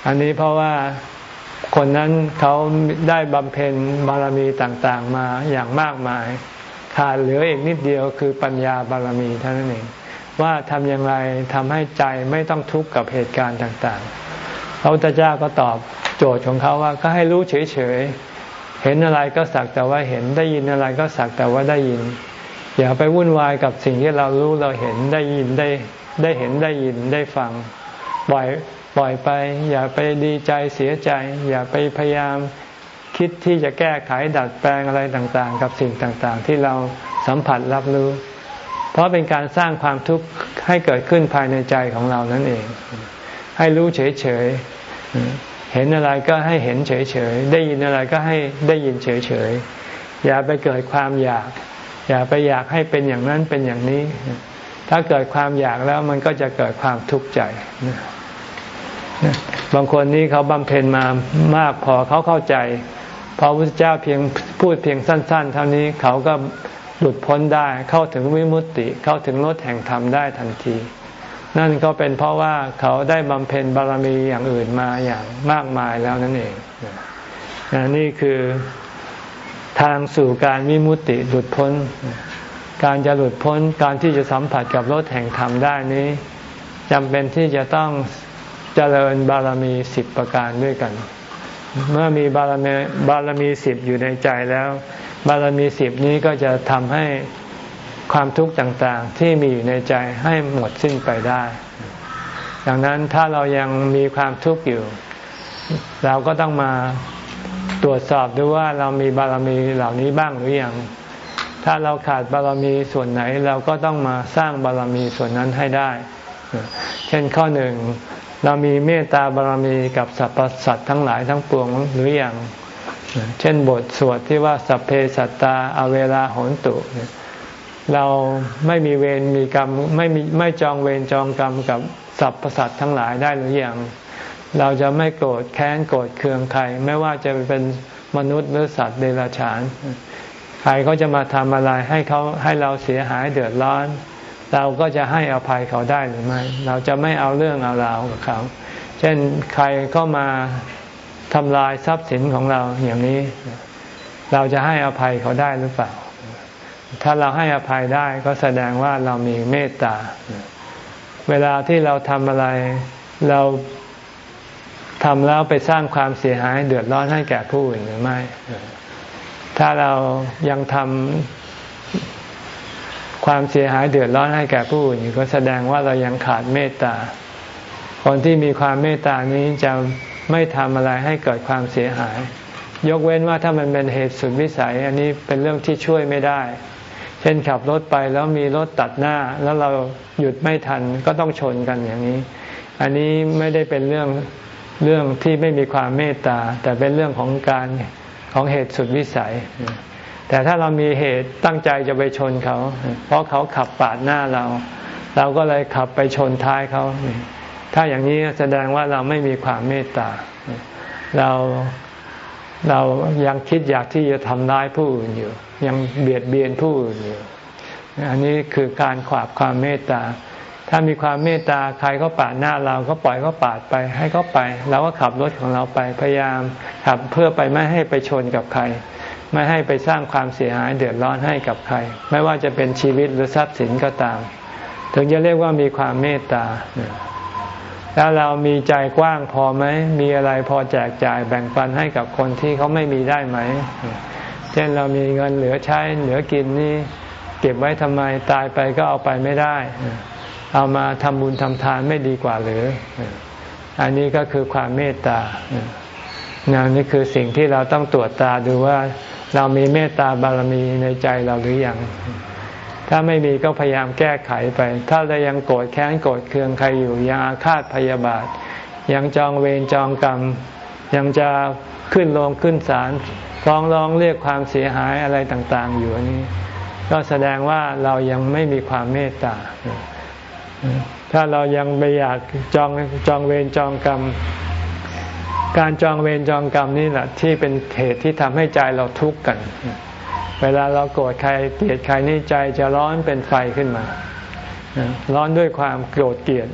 [SPEAKER 1] อันนี้เพราะว่าคนนั้นเขาได้บำเพ็ญบารมีต่างๆ มาอย่างมากมาย ขาดเหลืออีกนิดเดียวคือปัญญาบารมีเท่านั้นเอง ว่าทำอย่างไรทำให้ใจไม่ต้องทุกข์กับเหตุการณ์ต่างๆพระพุทธเจ้าก็ตอบโจทย์ของเขาว่าก็ให้รู้เฉยๆเห็นอะไรก็สักแต่ว่าเห็นได้ยินอะไรก็สักแต่ว่าได้ยิน อย่าไปวุ่นวายกับสิ่งที่เรารู้เราเห็นได้ยินได้ได้เห็นได้ยินได้ฟังปล่อยปล่อยไป อย่าไปดีใจเสียใจ อย่าไปพยายามคิดที่จะแก้ไขดัดแปลงอะไรต่างๆ กับสิ่งต่างๆ ที่เราสัมผัสรับรู้ เพราะเป็นการสร้างความทุกข์ให้เกิดขึ้นภายในใจของเรานั่นเอง ให้รู้เฉยๆเห็นอะไรก็ให้เห็นเฉยๆได้ยินอะไรก็ให้ได้ยินเฉยๆอย่าไปเกิดความอยาก อย่าไปอยากให้เป็นอย่างนั้นเป็นอย่างนี้ ถ้าเกิดความอยากแล้วมันก็จะเกิดความทุกข์ใจบางคนนี้เขาบำเพ็ญมามากพอเขาเข้าใจพอพระพุทธเจ้าเพียงพูดเพียงสั้น ๆ เท่านี้เขาก็หลุดพ้นได้เข้าถึงวิมุตติเข้าถึงรถแห่งธรรมได้ทันที นั่นก็เป็นเพราะว่าเขาได้บำเพ็ญบารมีอย่างอื่นมาอย่างมากมายแล้วนั่นเองนี่คือ ทางสู่การวิมุตติหลุดพ้น การจะหลุดพ้นการที่จะสัมผัสกับรถแห่งธรรมได้นี้จำเป็นที่จะต้องเจริญบารมีสิบประการด้วยกัน เมื่อมีบารมีบารมีสิบอยู่ในใจแล้ว บารมีสิบนี้ก็จะทำให้ความทุกข์ต่างๆ ที่มีอยู่ในใจให้หมดสิ้นไปได้ ดังนั้นถ้าเรายังมีความทุกข์อยู่ เราก็ต้องมา ตรวจสอบดูว่าเรามีบารมีเหล่านี้บ้างหรือยังถ้าเราขาดบารมีส่วนไหนเราก็ต้องมาสร้างบารมีส่วนนั้นให้ได้ เช่นข้อหนึ่งเรามีเมตตาบารมีกับสรรพสัตว์ทั้งหลายทั้งปวงหรืออยังเช่นบทสวดที่ว่าสัพเพสัตตาอเวลาโหนตุ เราไม่มีเวรมีกรรมไม่มีไม่จองเวรจองกรรมกับสรรพสัตว์ทั้งหลายได้หรือยัง เราจะไม่โกรธแค้นโกรธเคืองใครไม่ว่าจะเป็นมนุษย์หรือสัตว์เดรัจฉานใครเขาจะมาทำอะไรให้เขาให้เราเสียหายเดือดร้อน เราก็จะให้อภัยเขาได้หรือไม่ เราจะไม่เอาเรื่องเอาราวกับเขา เช่นใครก็มาทำลายทรัพย์สินของเราอย่างนี้ เราจะให้อภัยเขาได้หรือเปล่า ถ้าเราให้อภัยได้ก็แสดงว่าเรามีเมตตา เวลาที่เราทำอะไรเรา ทำแล้วไปสร้างความเสียหายเดือดร้อนให้แก่ผู้อื่นหรือไม่ ถ้าเรายังทำความเสียหายเดือดร้อนให้แก่ผู้อื่นอยู่ก็แสดงว่าเรายังขาดเมตตา คนที่มีความเมตตานี้จะไม่ทำอะไรให้เกิดความเสียหาย ยกเว้นว่าถ้ามันเป็นเหตุสุดวิสัย อันนี้เป็นเรื่องที่ช่วยไม่ได้ เช่นขับรถไปแล้วมีรถตัดหน้า แล้วเราหยุดไม่ทันก็ต้องชนกันอย่างนี้ อันนี้ไม่ได้เป็นเรื่อง เรื่องที่ไม่มีความเมตตา แต่เป็นเรื่องของการของเหตุสุดวิสัย แต่ถ้าเรามีเหตุตั้งใจจะไปชนเขา เพราะเขาขับปาดหน้าเรา เราก็เลยขับไปชนท้ายเขา ถ้าอย่างนี้แสดงว่าเราไม่มีความเมตตา เราเรายังคิดอยากที่จะทำร้ายผู้อื่นอยู่ ยังเบียดเบียนผู้อื่นอยู่ อันนี้คือการขวาบความเมตตา ถ้ามีความเมตตาใครก็ปาดหน้าเราก็ปล่อยก็ปาดไป ให้เขาไปเราก็ขับรถของเราไปพยายามขับเพื่อไปไม่ให้ไปชนกับใคร ไม่ให้ไปสร้างความเสียหายเดือดร้อนให้กับใคร ไม่ว่าจะเป็นชีวิตหรือทรัพย์สินก็ตาม ถึงจะเรียกว่ามีความเมตตาแล้วเรามีใจกว้างพอไหม มีอะไรพอแจกจ่ายแบ่งปันให้กับคนที่เขาไม่มีได้ไหม เช่นเรามีเงินเหลือใช้เหลือกินนี่ เก็บไว้ทำไมตายไปก็เอาไปไม่ได้ เอามาทำบุญทำทานไม่ดีกว่าหรือ อันนี้ก็คือความเมตตานะนี่คือสิ่งที่เราต้องตรวจตาดูว่าเรามีเมตตาบารมีในใจเราหรือยัง ถ้าไม่มีก็พยายามแก้ไขไป ถ้าเรายังโกรธแค้นโกรธเคืองใครอยู่ยังอาฆาตพยาบาท ยังจองเวรจองกรรม ยังจะขึ้นลงขึ้นศาลฟ้องร้องเรียกความเสียหายอะไรต่างๆ อยู่นี้ ก็แสดงว่าเรายังไม่มีความเมตตา ถ้าเรายังไม่อยากจองจองเวรจองกรรม การจองเวรจองกรรมนี่แหละที่เป็นเหตุที่ทำให้ใจเราทุกข์กัน เวลาเราโกรธใครเกลียดใครนี่ใจจะร้อนเป็นไฟขึ้นมา ร้อนด้วยความโกรธเกลียด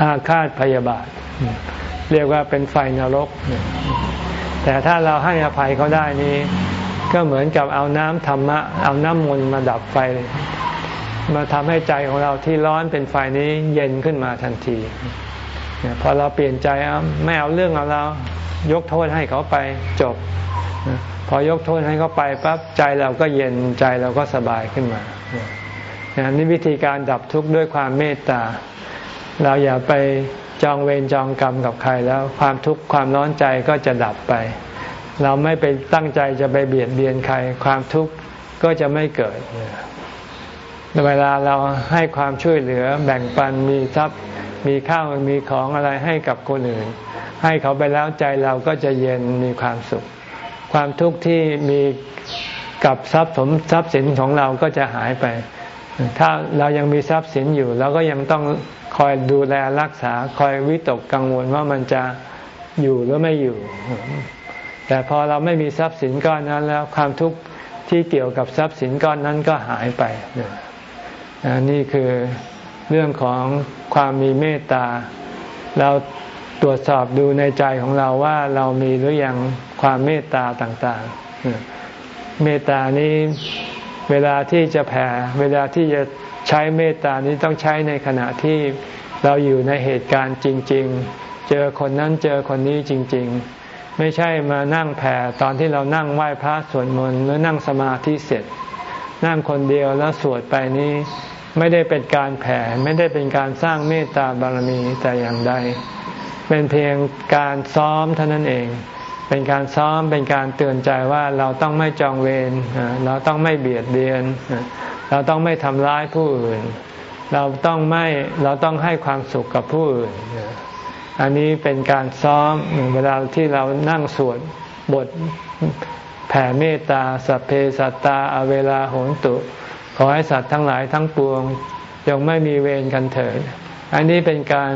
[SPEAKER 1] อาฆาตพยาบาท เรียกว่าเป็นไฟนรก แต่ถ้าเราให้อภัยเขาได้นี้ ก็เหมือนกับเอาน้ำธรรมะ เอาน้ำมนต์มาดับไฟ มาทำให้ใจของเราที่ร้อนเป็นไฟนี้เย็นขึ้นมาทันทีพอเราเปลี่ยนใจไม่เอาเรื่องเอาเรายกโทษให้เขาไปจบ พอยกโทษให้เขาไปปั๊บใจเราก็เย็นใจเราก็สบายขึ้นมานี่วิธีการดับทุกข์ด้วยความเมตตา เราอย่าไปจองเวรจองกรรมกับใครแล้ว ความทุกข์ความร้อนใจก็จะดับไป เราไม่ไปตั้งใจจะไปเบียดเบียนใคร ความทุกข์ก็จะไม่เกิด เวลาเราให้ความช่วยเหลือแบ่งปันมีทรัพย์มีข้าวมีของอะไรให้กับคนอื่น ให้เขาไปแล้วใจเราก็จะเย็นมีความสุข ความทุกข์ที่มีกับทรัพย์สมทรัพย์สินของเราก็จะหายไป ถ้าเรายังมีทรัพย์สินอยู่เราก็ยังต้องคอยดูแลรักษาคอยวิตกกังวลว่ามันจะอยู่หรือไม่อยู่ แต่พอเราไม่มีทรัพย์สินก้อนนั้นแล้วความทุกข์ที่เกี่ยวกับทรัพย์สินก้อนนั้นก็หายไป นี่คือเรื่องของความมีเมตตา เราตรวจสอบดูในใจของเราว่าเรามีหรือยังความเมตตาต่างๆ เมตตานี้เวลาที่จะแผ่เวลาที่จะใช้เมตตานี้ต้องใช้ในขณะที่เราอยู่ในเหตุการณ์จริง ๆ เจอคนนั้นเจอคนนี้จริง ๆ ไม่ใช่มานั่งแผ่ตอนที่เรานั่งไหว้พระสวดมนต์หรือนั่งสมาธิเสร็จ นั่งคนเดียวแล้วสวดไปนี้ ไม่ได้เป็นการแผ่ ไม่ได้เป็นการสร้างเมตตาบารมีแต่อย่างใด เป็นเพียงการซ้อมเท่านั้นเอง เป็นการซ้อมเป็นการเตือนใจว่าเราต้องไม่จองเวรเราต้องไม่เบียดเบียน เราต้องไม่ทำร้ายผู้อื่น เราต้องไม่เราต้องให้ความสุขกับผู้อื่นอันนี้เป็นการซ้อมเวลาที่เรานั่งสวดบท แผ่เมตตาสัพเพสัตตาอเวลาโหนตุ ขอให้สัตว์ทั้งหลายทั้งปวงจงไม่มีเวรกันเถิด อันนี้เป็นการ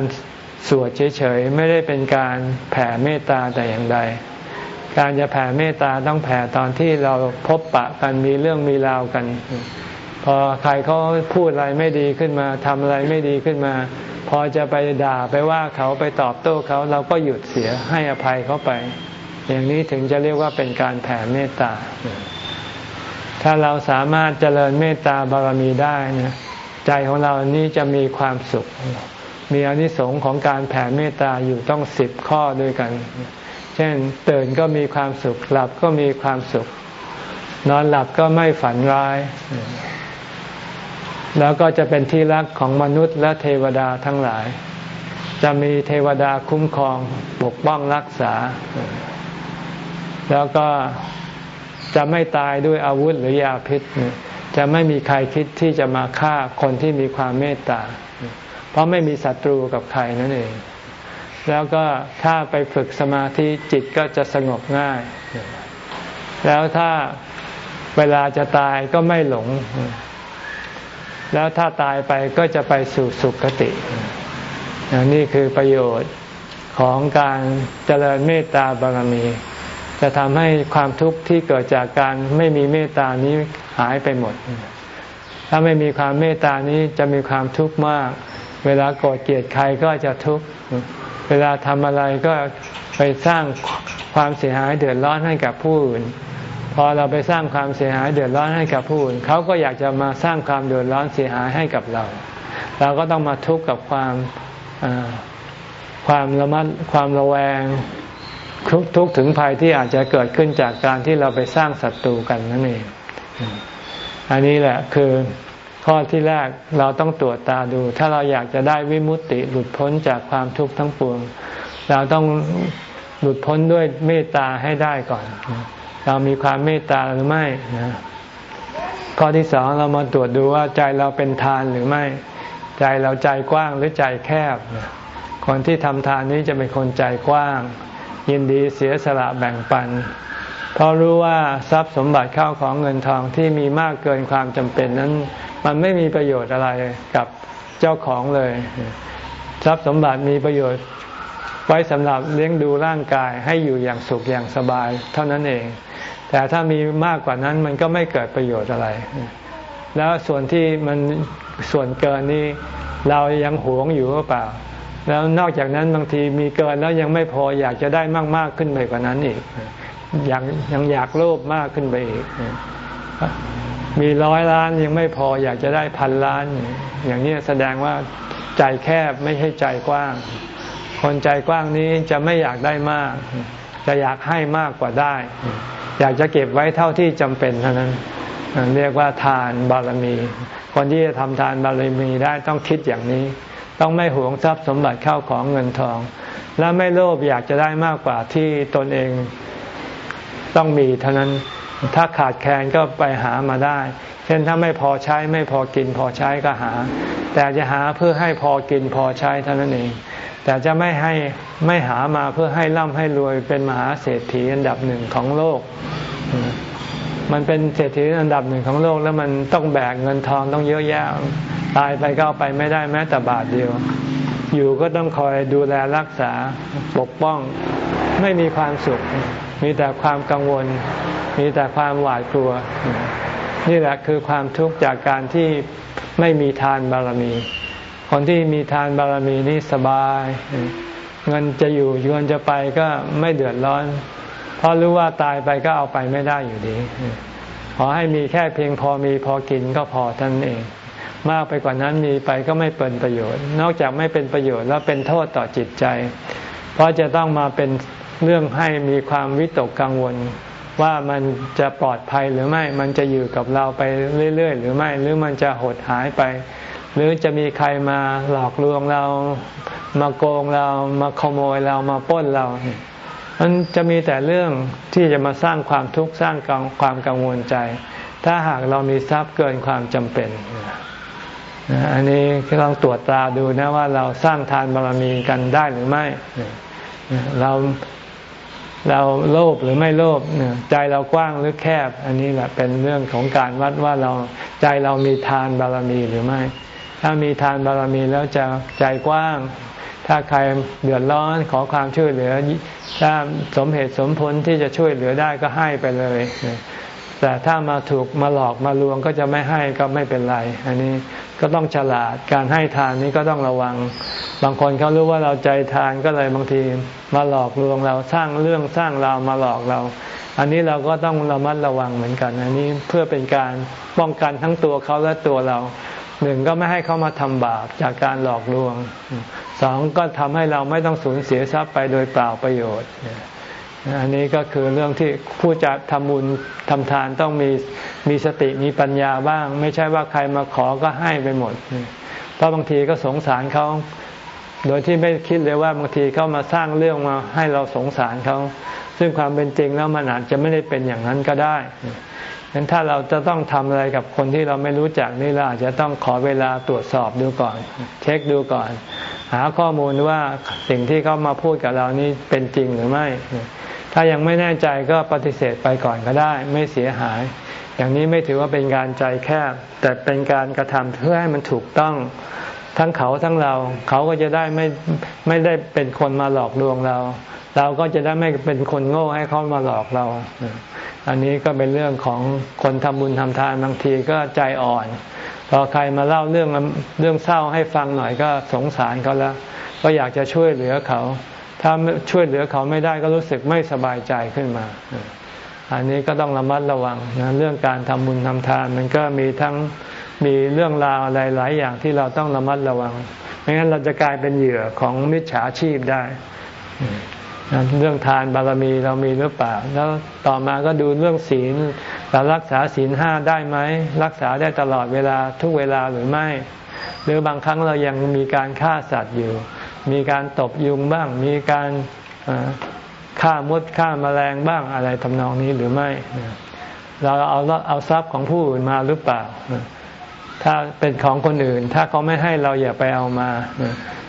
[SPEAKER 1] สวดเฉยๆ ไม่ได้เป็นการแผ่เมตตาแต่อย่างใด การจะแผ่เมตตาต้องแผ่ตอนที่เราพบปะกันมีเรื่องมีราวกัน พอใครเขาพูดอะไรไม่ดีขึ้นมาทำอะไรไม่ดีขึ้นมา พอจะไปด่าไปว่าเขาไปตอบโต้เขาเราก็หยุดเสียให้อภัยเขาไป อย่างนี้ถึงจะเรียกว่าเป็นการแผ่เมตตา ถ้าเราสามารถเจริญเมตตาบารมีได้นะใจของเรานี้จะมีความสุข มีอนิสงส์ของการแผ่เมตตาอยู่ต้องสิบข้อด้วยกัน เช่นตื่นก็มีความสุข หลับก็มีความสุข นอนหลับก็ไม่ฝันร้าย แล้วก็จะเป็นที่รักของมนุษย์และเทวดาทั้งหลาย จะมีเทวดาคุ้มครองปกป้องรักษา แล้วก็จะไม่ตายด้วยอาวุธหรือยาพิษ จะไม่มีใครคิดที่จะมาฆ่าคนที่มีความเมตตา เพราะไม่มีศัตรูกับใครนั่นเอง แล้วก็ถ้าไปฝึกสมาธิจิตก็จะสงบง่าย แล้วถ้าเวลาจะตายก็ไม่หลง แล้วถ้าตายไปก็จะไปสู่สุคติ นี่คือประโยชน์ของการเจริญเมตตาบารมี จะทำให้ความทุกข์ที่เกิดจากการไม่มีเมตตานี้หายไปหมด ถ้าไม่มีความเมตตานี้จะมีความทุกข์มาก เวลาโกรธเกลียดใครก็จะทุกข์ เวลาทำอะไรก็ไปสร้างความเสียหายเดือดร้อนให้กับผู้อื่น พอเราไปสร้างความเสียหายเดือดร้อนให้กับผู้อื่นเขาก็อยากจะมาสร้างความเดือดร้อนเสียหายให้กับเรา เราก็ต้องมาทุกข์กับความความระมัดความระแวง ทุกทุกถึงภัยที่อาจจะเกิดขึ้นจากการที่เราไปสร้างศัตรูกันนั่นเอง อันนี้แหละคือข้อที่แรกเราต้องตรวจตาดู ถ้าเราอยากจะได้วิมุตติหลุดพ้นจากความทุกข์ทั้งปวง เราต้องหลุดพ้นด้วยเมตตาให้ได้ก่อน เรามีความเมตตาหรือไม่นะข้อที่สองเรามาตรวจดูว่าใจเราเป็นทานหรือไม่ ใจเราใจกว้างหรือใจแคบ คนที่ทำทานนี้จะเป็นคนใจกว้าง ยินดีเสียสละแบ่งปัน เพราะรู้ว่าทรัพย์สมบัติเข้าของเงินทองที่มีมากเกินความจำเป็นนั้น มันไม่มีประโยชน์อะไรกับเจ้าของเลย ทรัพย์สมบัติมีประโยชน์ไว้สำหรับเลี้ยงดูร่างกายให้อยู่อย่างสุขอย่างสบายเท่านั้นเอง แต่ถ้ามีมากกว่านั้นมันก็ไม่เกิดประโยชน์อะไร แล้วส่วนที่มันส่วนเกินนี้เรายังหวงอยู่หรือเปล่า แล้วนอกจากนั้นบางทีมีเกินแล้วยังไม่พออยากจะได้มากมากขึ้นไปกว่านั้นอีกยังยังอยากโลภมากขึ้นไปอีก มีร้อยล้านยังไม่พออยากจะได้พันล้าน อย่างนี้แสดงว่าใจแคบไม่ใช่ใจกว้าง คนใจกว้างนี้จะไม่อยากได้มาก จะอยากให้มากกว่าได้ อยากจะเก็บไว้เท่าที่จำเป็นเท่านั้น เรียกว่าทานบารมี คนที่จะทำทานบารมีได้ต้องคิดอย่างนี้ ต้องไม่หวงทรัพย์สมบัติเข้าของเงินทอง และไม่โลภอยากจะได้มากกว่าที่ตนเองต้องมีเท่านั้นถ้าขาดแคลนก็ไปหามาได้ เช่นถ้าไม่พอใช้ไม่พอกินพอใช้ก็หา แต่จะหาเพื่อให้พอกินพอใช้เท่านั้นเอง แต่จะไม่ให้ไม่หามาเพื่อให้ร่ำให้รวยเป็นมหาเศรษฐีอันดับหนึ่งของโลก มันเป็นเศรษฐีอันดับหนึ่งของโลกแล้วมันต้องแบกเงินทองต้องเยอะแยะ ตายไปก็เอาไปไม่ได้แม้แต่บาทเดียว อยู่ก็ต้องคอยดูแลรักษาปกป้อง ไม่มีความสุข มีแต่ความกังวล มีแต่ความหวาดกลัว นี่แหละคือความทุกข์จากการที่ไม่มีทานบารมี คนที่มีทานบารมีนี่สบาย เงินจะอยู่เงินจะไปก็ไม่เดือดร้อน เพราะรู้ว่าตายไปก็เอาไปไม่ได้อยู่ดี ขอให้มีแค่เพียงพอมีพอกินก็พอท่านเอง มากไปกว่านั้นมีไปก็ไม่เป็นประโยชน์ นอกจากไม่เป็นประโยชน์แล้วเป็นโทษต่อจิตใจ เพราะจะต้องมาเป็นเรื่องให้มีความวิตกกังวล ว่ามันจะปลอดภัยหรือไม่ มันจะอยู่กับเราไปเรื่อย ๆ หรือไม่ หรือมันจะหดหายไป หรือจะมีใครมาหลอกลวงเรา มาโกงเรา มาขโมยเรา มาป้นเรา มันจะมีแต่เรื่องที่จะมาสร้างความทุกข์สร้างความกังวลใจ ถ้าหากเรามีทรัพย์เกินความจำเป็น อันนี้ลองตรวจตราดูนะว่าเราสร้างทานบารมีกันได้หรือไม่ เราเราโลภหรือไม่โลภใจเรากว้างหรือแคบ อันนี้แหละเป็นเรื่องของการวัดว่าเราใจเรามีทานบารมีหรือไม่ ถ้ามีทานบารมีแล้วจะใจกว้าง ถ้าใครเดือดร้อนขอความช่วยเหลือ ถ้าสมเหตุสมผลที่จะช่วยเหลือได้ก็ให้ไปเลย แต่ถ้ามาถูกมาหลอกมาลวงก็จะไม่ให้ก็ไม่เป็นไร อันนี้ก็ต้องฉลาดการให้ทานนี้ก็ต้องระวัง บางคนเขารู้ว่าเราใจทานก็เลยบางที มาหลอกลวงเราสร้างเรื่องสร้างราวมาหลอกเรา อันนี้เราก็ต้องระมัดระวังเหมือนกัน อันนี้เพื่อเป็นการป้องกันทั้งตัวเขาและตัวเรา หนึ่งก็ไม่ให้เขามาทำบาปจากการหลอกลวงสองก็ทำให้เราไม่ต้องสูญเสียทรัพย์ไปโดยเปล่าประโยชน์อันนี้ก็คือเรื่องที่ผู้จะทำบุญทำทานต้องมีมีสติมีปัญญาบ้าง ไม่ใช่ว่าใครมาขอก็ให้ไปหมด เพราะบางทีก็สงสารเขาโดยที่ไม่คิดเลยว่าบางทีเขามาสร้างเรื่องมาให้เราสงสารเขา ซึ่งความเป็นจริงแล้วมันอาจจะไม่ได้เป็นอย่างนั้นก็ได้ ฉะนั้นถ้าเราจะต้องทำอะไรกับคนที่เราไม่รู้จักนี่เราอาจจะต้องขอเวลาตรวจสอบดูก่อน เช็คดูก่อน หาข้อมูลว่าสิ่งที่เขามาพูดกับเรานี่เป็นจริงหรือไม่ ถ้ายังไม่แน่ใจก็ปฏิเสธไปก่อนก็ได้ ไม่เสียหาย อย่างนี้ไม่ถือว่าเป็นการใจแคบ แต่เป็นการกระทำเพื่อให้มันถูกต้องทั้งเขาทั้งเรา เขาก็จะได้ไม่ไม่ได้เป็นคนมาหลอกลวงเรา เราก็จะได้ไม่เป็นคนโง่ให้เขามาหลอกเรา อันนี้ก็เป็นเรื่องของคนทำบุญทำทานบางทีก็ใจอ่อน พอใครมาเล่าเรื่องเรื่องเศร้าให้ฟังหน่อยก็สงสารเขาแล้ว ก็อยากจะช่วยเหลือเขา ถ้าช่วยเหลือเขาไม่ได้ก็รู้สึกไม่สบายใจขึ้นมา อันนี้ก็ต้องระมัดระวังนะเรื่องการทำบุญทำทาน มันก็มีทั้งมีเรื่องราวอะไรหลายอย่างที่เราต้องระมัดระวัง ไม่งั้นเราจะกลายเป็นเหยื่อของมิจฉาชีพได้ เรื่องทานบารมีเรามีหรือเปล่า แล้วต่อมาก็ดูเรื่องศีลเรารักษาศีลห้าได้ไหมรักษาได้ตลอดเวลาทุกเวลาหรือไม่ หรือบางครั้งเรายังมีการฆ่าสัตว์อยู่ มีการตบยุงบ้าง มีการฆ่ามดฆ่ามาแมลงบ้างอะไรทำนองนี้หรือไม่ เราเอาเอาทรัพย์ของผู้อื่นมาหรือเปล่า ถ้าเป็นของคนอื่น ถ้าเขาไม่ให้เราอย่าไปเอามา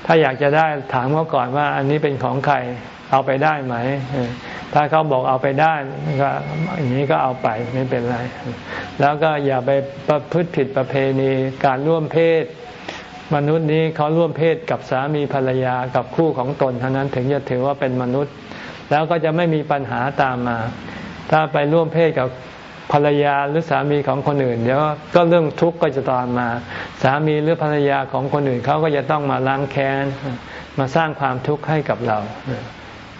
[SPEAKER 1] ถ้าอยากจะได้ถามเขาก่อนว่า อันนี้เป็นของใคร เอาไปได้ไหม ถ้าเขาบอกเอาไปได้ก็อย่างนี้ก็เอาไปไม่เป็นไร แล้วก็อย่าไปประพฤติผิดประเพณีการร่วมเพศ มนุษย์นี้เขาร่วมเพศกับสามีภรรยากับคู่ของตนเท่านั้นถึงจะถือว่าเป็นมนุษย์ แล้วก็จะไม่มีปัญหาตามมา ถ้าไปร่วมเพศกับภรรยาหรือสามีของคนอื่นเดี๋ยวก็เรื่องทุกข์ก็จะตามมา สามีหรือภรรยาของคนอื่นเขาก็จะต้องมาล้างแค้นมาสร้างความทุกข์ให้กับเรา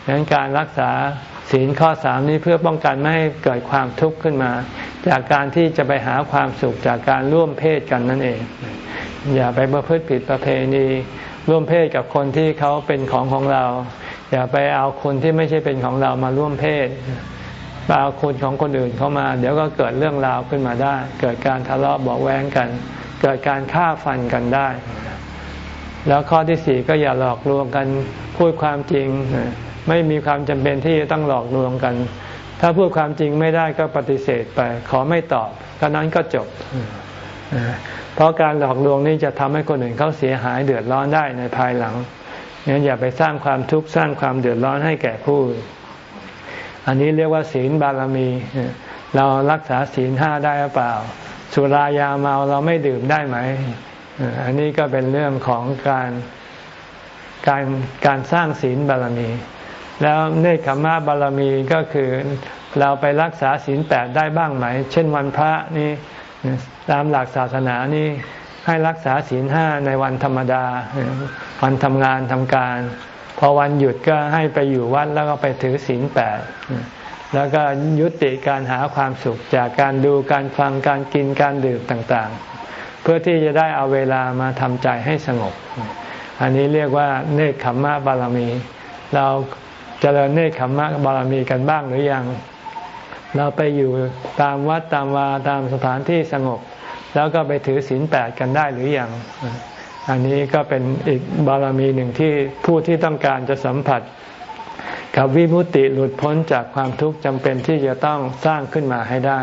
[SPEAKER 1] ดังนั้นการรักษาศีลข้อสามนี้เพื่อป้องกันไม่ให้เกิดความทุกข์ขึ้นมา จากการที่จะไปหาความสุขจากการร่วมเพศกันนั่นเอง อย่าไปประพฤติผิดประเพณี ร่วมเพศกับคนที่เขาเป็นของของเรา อย่าไปเอาคนที่ไม่ใช่เป็นของเรามาร่วมเพศไปเอาคนของคนอื่นเข้ามา เดี๋ยวก็เกิดเรื่องราวขึ้นมาได้ เกิดการทะเลาะเบาแวงกัน เกิดการฆ่าฟันกันได้ แล้วข้อที่สี่ก็อย่าหลอกลวงกันพูดความจริง ไม่มีความจำเป็นที่จะต้องหลอกลวงกัน ถ้าพูดความจริงไม่ได้ก็ปฏิเสธไป ขอไม่ตอบก็นั้นก็จบ เพราะการหลอกลวงนี้จะทำให้คนอื่นเขาเสียหายเดือดร้อนได้ในภายหลังงั้นอย่าไปสร้างความทุกข์สร้างความเดือดร้อนให้แก่ผู้ อันนี้เรียกว่าศีลบารมี เรารักษาศีลห้าได้หรือเปล่า สุรายาเมาเราไม่ดื่มได้ไหม อันนี้ก็เป็นเรื่องของการการการสร้างศีลบารมี แล้วเนคขมะบารมีก็คือเราไปรักษาศีลแปดได้บ้างไหม เช่นวันพระนี่ตามหลักศาสนานี่ให้รักษาศีลห้าในวันธรรมดา วันทำงานทำการ พอวันหยุดก็ให้ไปอยู่วัดแล้วก็ไปถือศีลแปดแล้วก็ยุติการหาความสุขจากการดูการฟังการกินการดื่มต่างๆ เพื่อที่จะได้เอาเวลามาทำใจให้สงบ อันนี้เรียกว่าเนคขมมะบารมี เรา เจริญเนคขมมะบารมีกันบ้างหรือยัง เราไปอยู่ตามวัดตามวาตามสถานที่สงบ แล้วก็ไปถือศีลแปดกันได้หรือยัง อันนี้ก็เป็นอีกบารมีหนึ่งที่ผู้ที่ต้องการจะสัมผัส กับวิมุตติหลุดพ้นจากความทุกข์จำเป็นที่จะต้องสร้างขึ้นมาให้ได้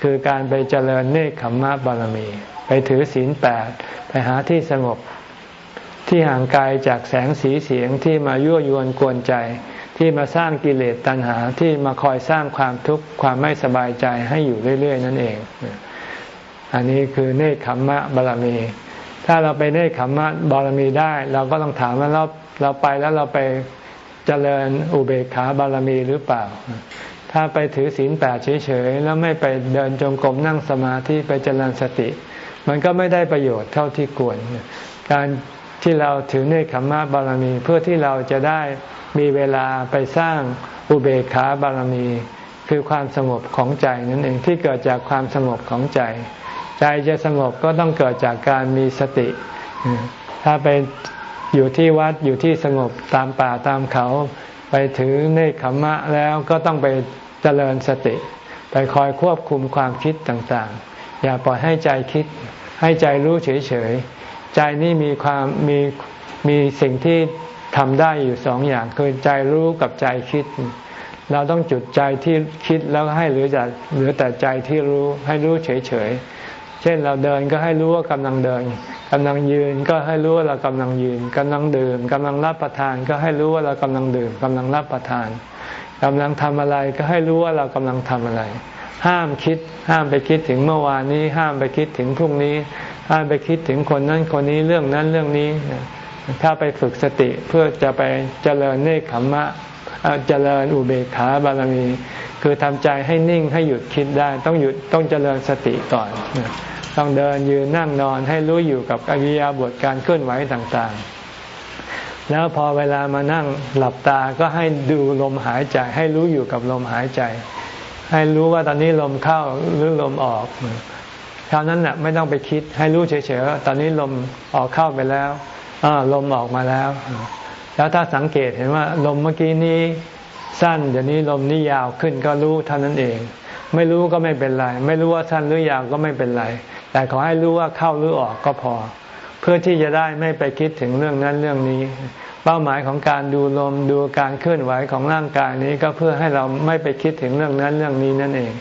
[SPEAKER 1] คือการไปเจริญเนคขมมะบารมี ไปถือศีลแปดไปหาที่สงบที่ห่างไกลจากแสงสีเสียงที่มายั่วยวนกวนใจ ที่มาสร้างกิเลสตัณหาที่มาคอยสร้างความทุกข์ความไม่สบายใจให้อยู่เรื่อย ๆ นั่นเอง อันนี้คือเนคขมมะบารมี ถ้าเราไปเนคขมมะบารมีได้ เราก็ต้องถามว่าเราเราไปแล้วเราไปเจริญอุเบกขาบารมีหรือเปล่า ถ้าไปถือศีลแปดเฉยๆแล้วไม่ไปเดินจงกรมนั่งสมาธิไปเจริญสติ มันก็ไม่ได้ประโยชน์เท่าที่ควร การที่เราถือเนคขมมะบารมีเพื่อที่เราจะได้ มีเวลาไปสร้างอุเบกขาบารมี คือความสงบของใจนั่นเองที่เกิดจากความสงบของใจ ใจจะสงบก็ต้องเกิดจากการมีสติ ถ้าไปอยู่ที่วัดอยู่ที่สงบตามป่าตามเขา ไปถือเนคขมมะแล้วก็ต้องไปเจริญสติ ไปคอยควบคุมความคิดต่างๆ อย่าปล่อยให้ใจคิด ให้ใจรู้เฉยๆ ใจนี่มีความมีมีสิ่งที่ ทำได้อยู่สองอย่างคือใจรู้กับใจคิด เราต้องจุดใจที่คิดแล้วให้เหลือแต่เหลือแต่ใจที่รู้ให้รู้เฉยๆ เช่นเราเดินก็ให้รู้ว่ากำลังเดินกำลังยืนก็ให้รู้ว่าเรากำลังยืนกำลังดื่มกำลังรับประทานก็ให้รู้ว่าเรากำลังดื่มกำลังรับประทานกำลังทำอะไรก็ให้รู้ว่าเรากำลังทำอะไร ห้ามคิด ห้ามไปคิดถึงเมื่อวานนี้ ห้ามไปคิดถึงพรุ่งนี้ ห้ามไปคิดถึงคนนั้นคนนี้เรื่องนั้นเรื่องนี้ ถ้าไปฝึกสติเพื่อจะไปเจริญเนคขมมะเจริญอุเบกขาบารมี คือทำใจให้นิ่งให้หยุดคิดได้ต้องหยุดต้องเจริญสติก่อน ต้องเดินยืนนั่งนอนให้รู้อยู่กับอริยบทการเคลื่อนไหวต่างๆ แล้วพอเวลามานั่งหลับตาก็ให้ดูลมหายใจ ให้รู้อยู่กับลมหายใจ ให้รู้ว่าตอนนี้ลมเข้าหรือลมออกเท่านั้นแหละไม่ต้องไปคิดให้รู้เฉยๆว่าตอนนี้ลมออกเข้าไปแล้ว ลมออกมาแล้ว แล้วถ้าสังเกตเห็นว่า ลมเมื่อกี้นี้สั้นเดี๋ยวนี้ลมนี้ยาวขึ้นก็รู้เท่านั้นเอง ไม่รู้ก็ไม่เป็นไร ไม่รู้ว่าสั้นหรือยาวก็ไม่เป็นไร แต่ขอให้รู้ว่าเข้าหรือออกก็พอ เพื่อที่จะได้ไม่ไปคิดถึงเรื่องนั้นเรื่องนี้ เป้าหมายของการดูลมดูการเคลื่อนไหวของร่างกายนี้ก็เพื่อให้เราไม่ไปคิดถึงเรื่องนั้นเรื่องนี้นั่นเอง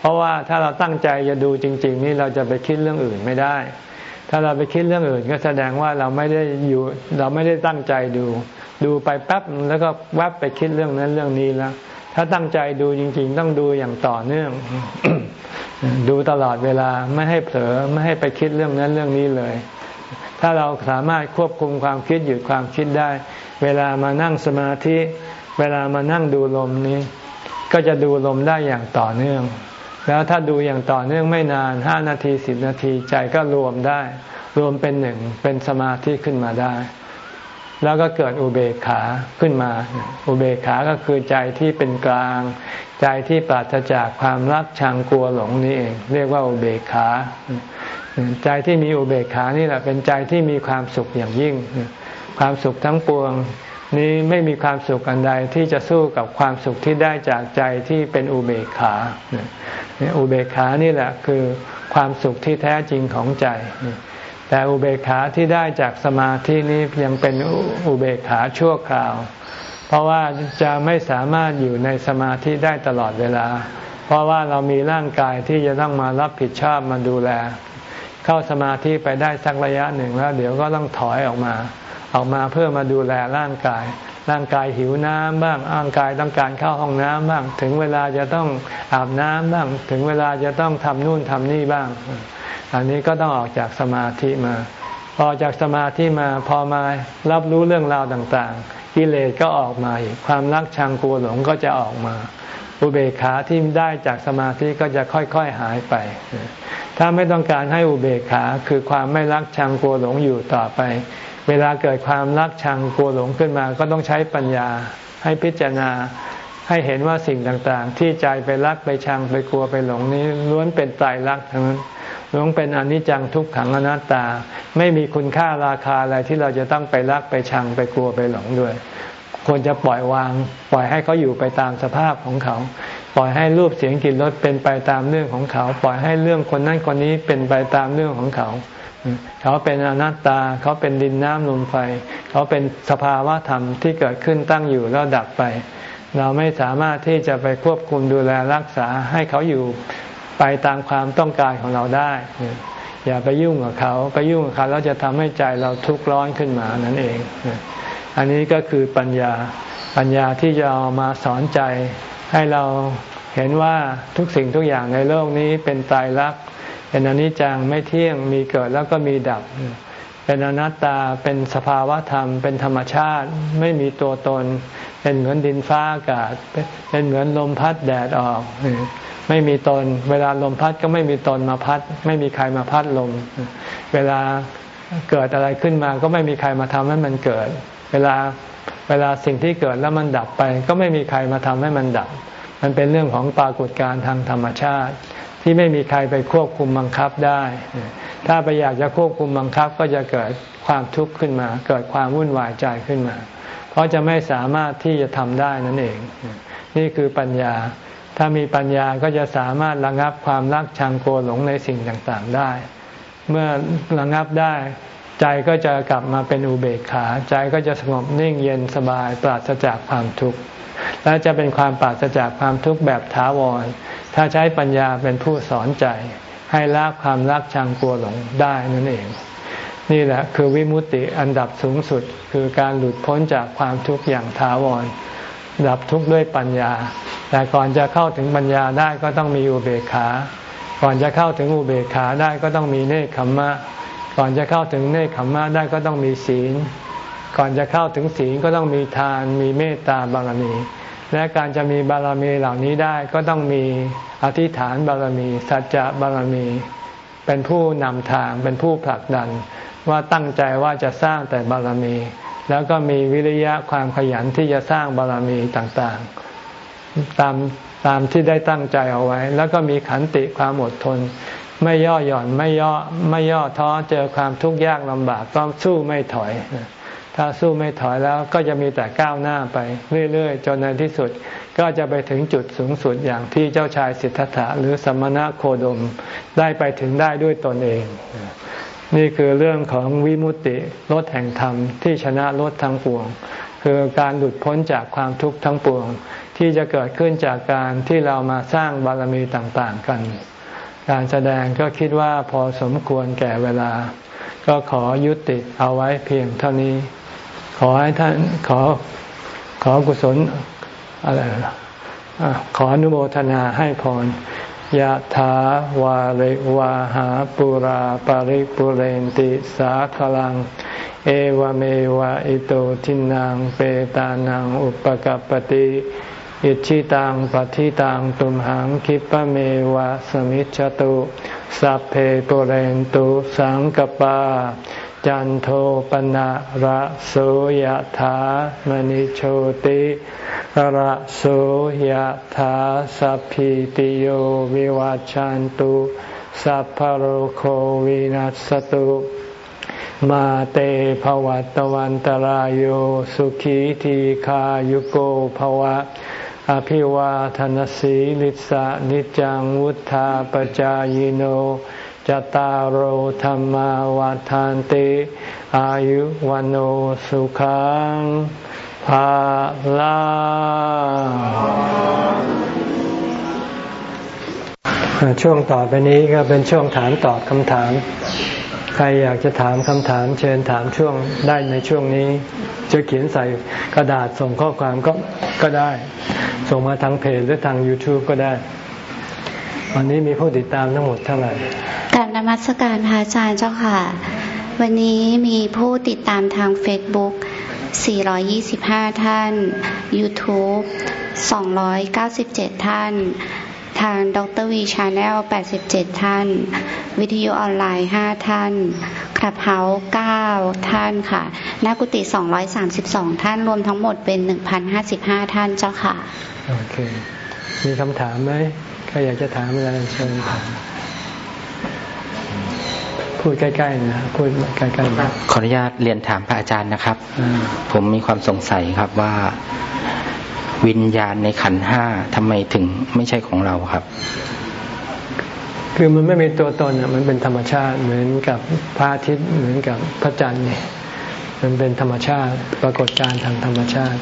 [SPEAKER 1] เพราะว่าถ้าเราตั้งใจจะดูจริง ๆ นี่เราจะไปคิดเรื่องอื่นไม่ได้ ถ้าเราไปคิดเรื่องอื่นก็แสดงว่าเราไม่ได้อยู่เราไม่ได้ตั้งใจดู ดูไปแป๊บแล้วก็แวบไปคิดเรื่องนั้นเรื่องนี้แล้ว ถ้าตั้งใจดูจริง ๆ ต้องดูอย่างต่อเนื่อง ดูตลอดเวลาไม่ให้เผลอไม่ให้ไปคิดเรื่องนั้นเรื่องนี้เลย ถ้าเราสามารถควบคุมความคิดหยุดความคิดได้ เวลามานั่งสมาธิ เวลามานั่งดูลมนี้ ก็จะดูลมได้อย่างต่อเนื่อง แล้วถ้าดูอย่างต่อเนื่องไม่นานห้านาทีสิบนาทีใจก็รวมได้ รวมเป็นหนึ่งเป็นสมาธิขึ้นมาได้ แล้วก็เกิดอุเบกขาขึ้นมา อุเบกขาก็คือใจที่เป็นกลาง ใจที่ปราศจากความรักชังกลัวหลงนี่เอง เรียกว่าอุเบกขาใจที่มีอุเบกขานี่แหละเป็นใจที่มีความสุขอย่างยิ่ง ความสุขทั้งปวง นี้ไม่มีความสุขอันใดที่จะสู้กับความสุขที่ได้จากใจที่เป็นอุเบกขาอุเบกขานี่แหละคือความสุขที่แท้จริงของใจ แต่อุเบกขาที่ได้จากสมาธินี้ยังเป็นอุเบกขาชั่วคราว เพราะว่าจะไม่สามารถอยู่ในสมาธิได้ตลอดเวลา เพราะว่าเรามีร่างกายที่จะต้องมารับผิดชอบมาดูแล เข้าสมาธิไปได้สักระยะหนึ่งแล้ว เดี๋ยวก็ต้องถอยออกมา ออกมาเพื่อมาดูแลร่างกาย ร่างกายหิวน้ำบ้างร่างกายต้องการเข้าห้องน้ำบ้าง ถึงเวลาจะต้องอาบน้ำบ้าง ถึงเวลาจะต้องทำนู่นทำนี่บ้าง อันนี้ก็ต้องออกจากสมาธิมา พอจากสมาธิมาพอมารับรู้เรื่องราวต่างๆ กิเลสก็ออกมาอีกความรักชังกลัวหลงก็จะออกมาอุเบกขาที่ได้จากสมาธิก็จะค่อยๆหายไป ถ้าไม่ต้องการให้อุเบกขาคือความไม่รักชังกลัวหลงอยู่ต่อไป เวลาเกิดความรักชังกลัวหลงขึ้นมา ก็ต้องใช้ปัญญาให้พิจารณาให้เห็นว่าสิ่งต่างๆ ที่ใจไปรักไปชังไปกลัวไปหลงนี้ล้วนเป็นตายรักทั้งนั้นล้วนเป็นอนิจจังทุกขังอนัตตา ไม่มีคุณค่าราคาอะไรที่เราจะต้องไปรักไปชังไปกลัวไปหลงด้วย ควรจะปล่อยวาง ปล่อยให้เขาอยู่ไปตามสภาพของเขา ปล่อยให้รูปเสียงกลิ่นรสเป็นไปตามเรื่องของเขา ปล่อยให้เรื่องคนนั้นคนนี้เป็นไปตามเรื่องของเขา เขาเป็นอนัตตาเขาเป็นดินน้ำลมไฟ เขาเป็นสภาวะธรรมที่เกิดขึ้นตั้งอยู่แล้วดับไป เราไม่สามารถที่จะไปควบคุมดูแลรักษาให้เขาอยู่ไปตามความต้องการของเราได้ อย่าไปยุ่งกับเขาไปยุ่งกับเขาแล้วจะทำให้ใจเราทุกข์ร้อนขึ้นมานั่นเอง อันนี้ก็คือปัญญาปัญญาที่จะเอามาสอนใจให้เราเห็นว่าทุกสิ่งทุกอย่างในโลกนี้เป็นตายรัก เป็นอนิจจังไม่เที่ยงมีเกิดแล้วก็มีดับ เป็นอนัตตาเป็นสภาวะธรรม เป็นธรรมชาติไม่มีตัวตน เป็นเหมือนดินฟ้าอากาศ เป็นเหมือนลมพัดแดดออก ไม่มีตน เวลาลมพัดก็ไม่มีตนมาพัด ไม่มีใครมาพัดลม เวลาเกิดอะไรขึ้นมาก็ไม่มีใครมาทำให้มันเกิด เวลาเวลาสิ่งที่เกิดแล้วมันดับไป ก็ไม่มีใครมาทำให้มันดับ มันเป็นเรื่องของปรากฏการณ์ทางธรรมชาติ ที่ไม่มีใครไปควบคุมบังคับได้ ถ้าไปอยากจะควบคุมบังคับก็จะเกิดความทุกข์ขึ้นมา เกิดความวุ่นวายใจขึ้นมา เพราะจะไม่สามารถที่จะทำได้นั่นเอง นี่คือปัญญา ถ้ามีปัญญาก็จะสามารถระงับความรักชังโกหลงในสิ่งต่างๆได้ เมื่อระงับได้ใจก็จะกลับมาเป็นอุเบกขา ใจก็จะสงบนิ่งเย็นสบายปราศจากความทุกข์และจะเป็นความปราศจากความทุกข์แบบถาวร ถ้าใช้ปัญญาเป็นผู้สอนใจ ให้ละความรักชังกลัวหลงได้นั่นเอง นี่แหละคือวิมุตติอันดับสูงสุดคือการหลุดพ้นจากความทุกข์อย่างถาวร ดับทุกข์ด้วยปัญญา แต่ก่อนจะเข้าถึงปัญญาได้ก็ต้องมีอุเบกขา ก่อนจะเข้าถึงอุเบกขาได้ก็ต้องมีเนคขมมะ ก่อนจะเข้าถึงเนคขมมะได้ก็ต้องมีศีล ก่อนจะเข้าถึงศีลก็ต้องมีทาน มีเมตตาบารมี และการจะมีบารมีเหล่านี้ได้ก็ต้องมีอธิษฐานบารมี สัจจะบารมี เป็นผู้นำทางเป็นผู้ผลักดัน ว่าตั้งใจว่าจะสร้างแต่บารมี แล้วก็มีวิริยะความขยันที่จะสร้างบารมีต่างๆ ตามตามที่ได้ตั้งใจเอาไว้ แล้วก็มีขันติความอดทน ไม่ย่อหย่อนไม่ย่อไม่ย่อท้อเจอความทุกข์ยากลำบากก็สู้ไม่ถอย ถ้าสู้ไม่ถอยแล้วก็จะมีแต่ก้าวหน้าไป เรื่อยๆ จนในที่สุด ก็จะไปถึงจุดสูงสุดอย่างที่เจ้าชายสิทธัตถะหรือสมณะโคดมได้ไปถึงได้ด้วยตนเอง นี่คือเรื่องของวิมุตติรถแห่งธรรมที่ชนะรถทั้งปวง คือการหลุดพ้นจากความทุกข์ทั้งปวง ที่จะเกิดขึ้นจากการที่เรามาสร้างบารมีต่างๆกัน การแสดงก็คิดว่าพอสมควรแก่เวลา ก็ขอยุติเอาไว้เพียงเท่านี้ ขอให้ท่านขอขอกุศลอะไรขออนุโมทนาให้พรยะถาวาริวาหาปุราปาริปุเรนติสาคลัง เอวเมวะอิโตทินังเปตานังอุปกัปติอิชิตังปฏิตังตุมหังคิปะเมวะสมิจฉตุสัพเพปุเรนตุสังกปา จันโทปนะระโสยถามณิโชติระโสยถาสัพพิติโยวิวัจจันตุสัพพโรโควินัสตุมาเตภวัตวันตารโยสุขีทีขายุโกภวะ อภิวาทนสีลิสะนิจังวุธาปจายโน จตารโหธรรมวาทานติ อายุวันโอสุขังภาลาช่วงต่อไปนี้ก็เป็นช่วงถามตอบคำถาม ใครอยากจะถามคำถาม เชิญถามช่วงได้ในช่วงนี้ จะเขียนใส่กระดาษส่งข้อความก็ก็ได้ ส่งมาทางเพจหรือทาง YouTube ก็ได้ วันนี้มีผู้ติดตามทั้งหมดเท่าไหร่
[SPEAKER 2] นมัสการพระอาจารย์เจ้าค่ะ วันนี้มีผู้ติดตามทาง Facebook 425 ท่าน YouTube 297 ท่าน ทางดร.วี Channel 87 ท่าน วิทยุออนไลน์ 5 ท่าน คลับเฮาส์9ท่านค่ะนักกุฏิ232 ท่าน รวมทั้งหมดเป็น 1,055 ท่านเจ้าค่ะ
[SPEAKER 1] โอเค มีคำถามไหมใครอยากจะถามอะไรเชิญถาม พูดใกล้ๆนะพูดใกล้ๆ
[SPEAKER 3] ขออนุญาตเรียนถามพระอาจารย์นะครับ ผมมีความสงสัยครับว่า วิญญาณในขันห้าทำไมถึงไม่ใช่ของเราครับ
[SPEAKER 1] คือมันไม่มีตัวตนอะมันเป็นธรรมชาติเหมือนกับพระอาทิตย์เหมือนกับพระจันทร์เนี่ยมันเป็นธรรมชาติปรากฏการทางธรรมชาติ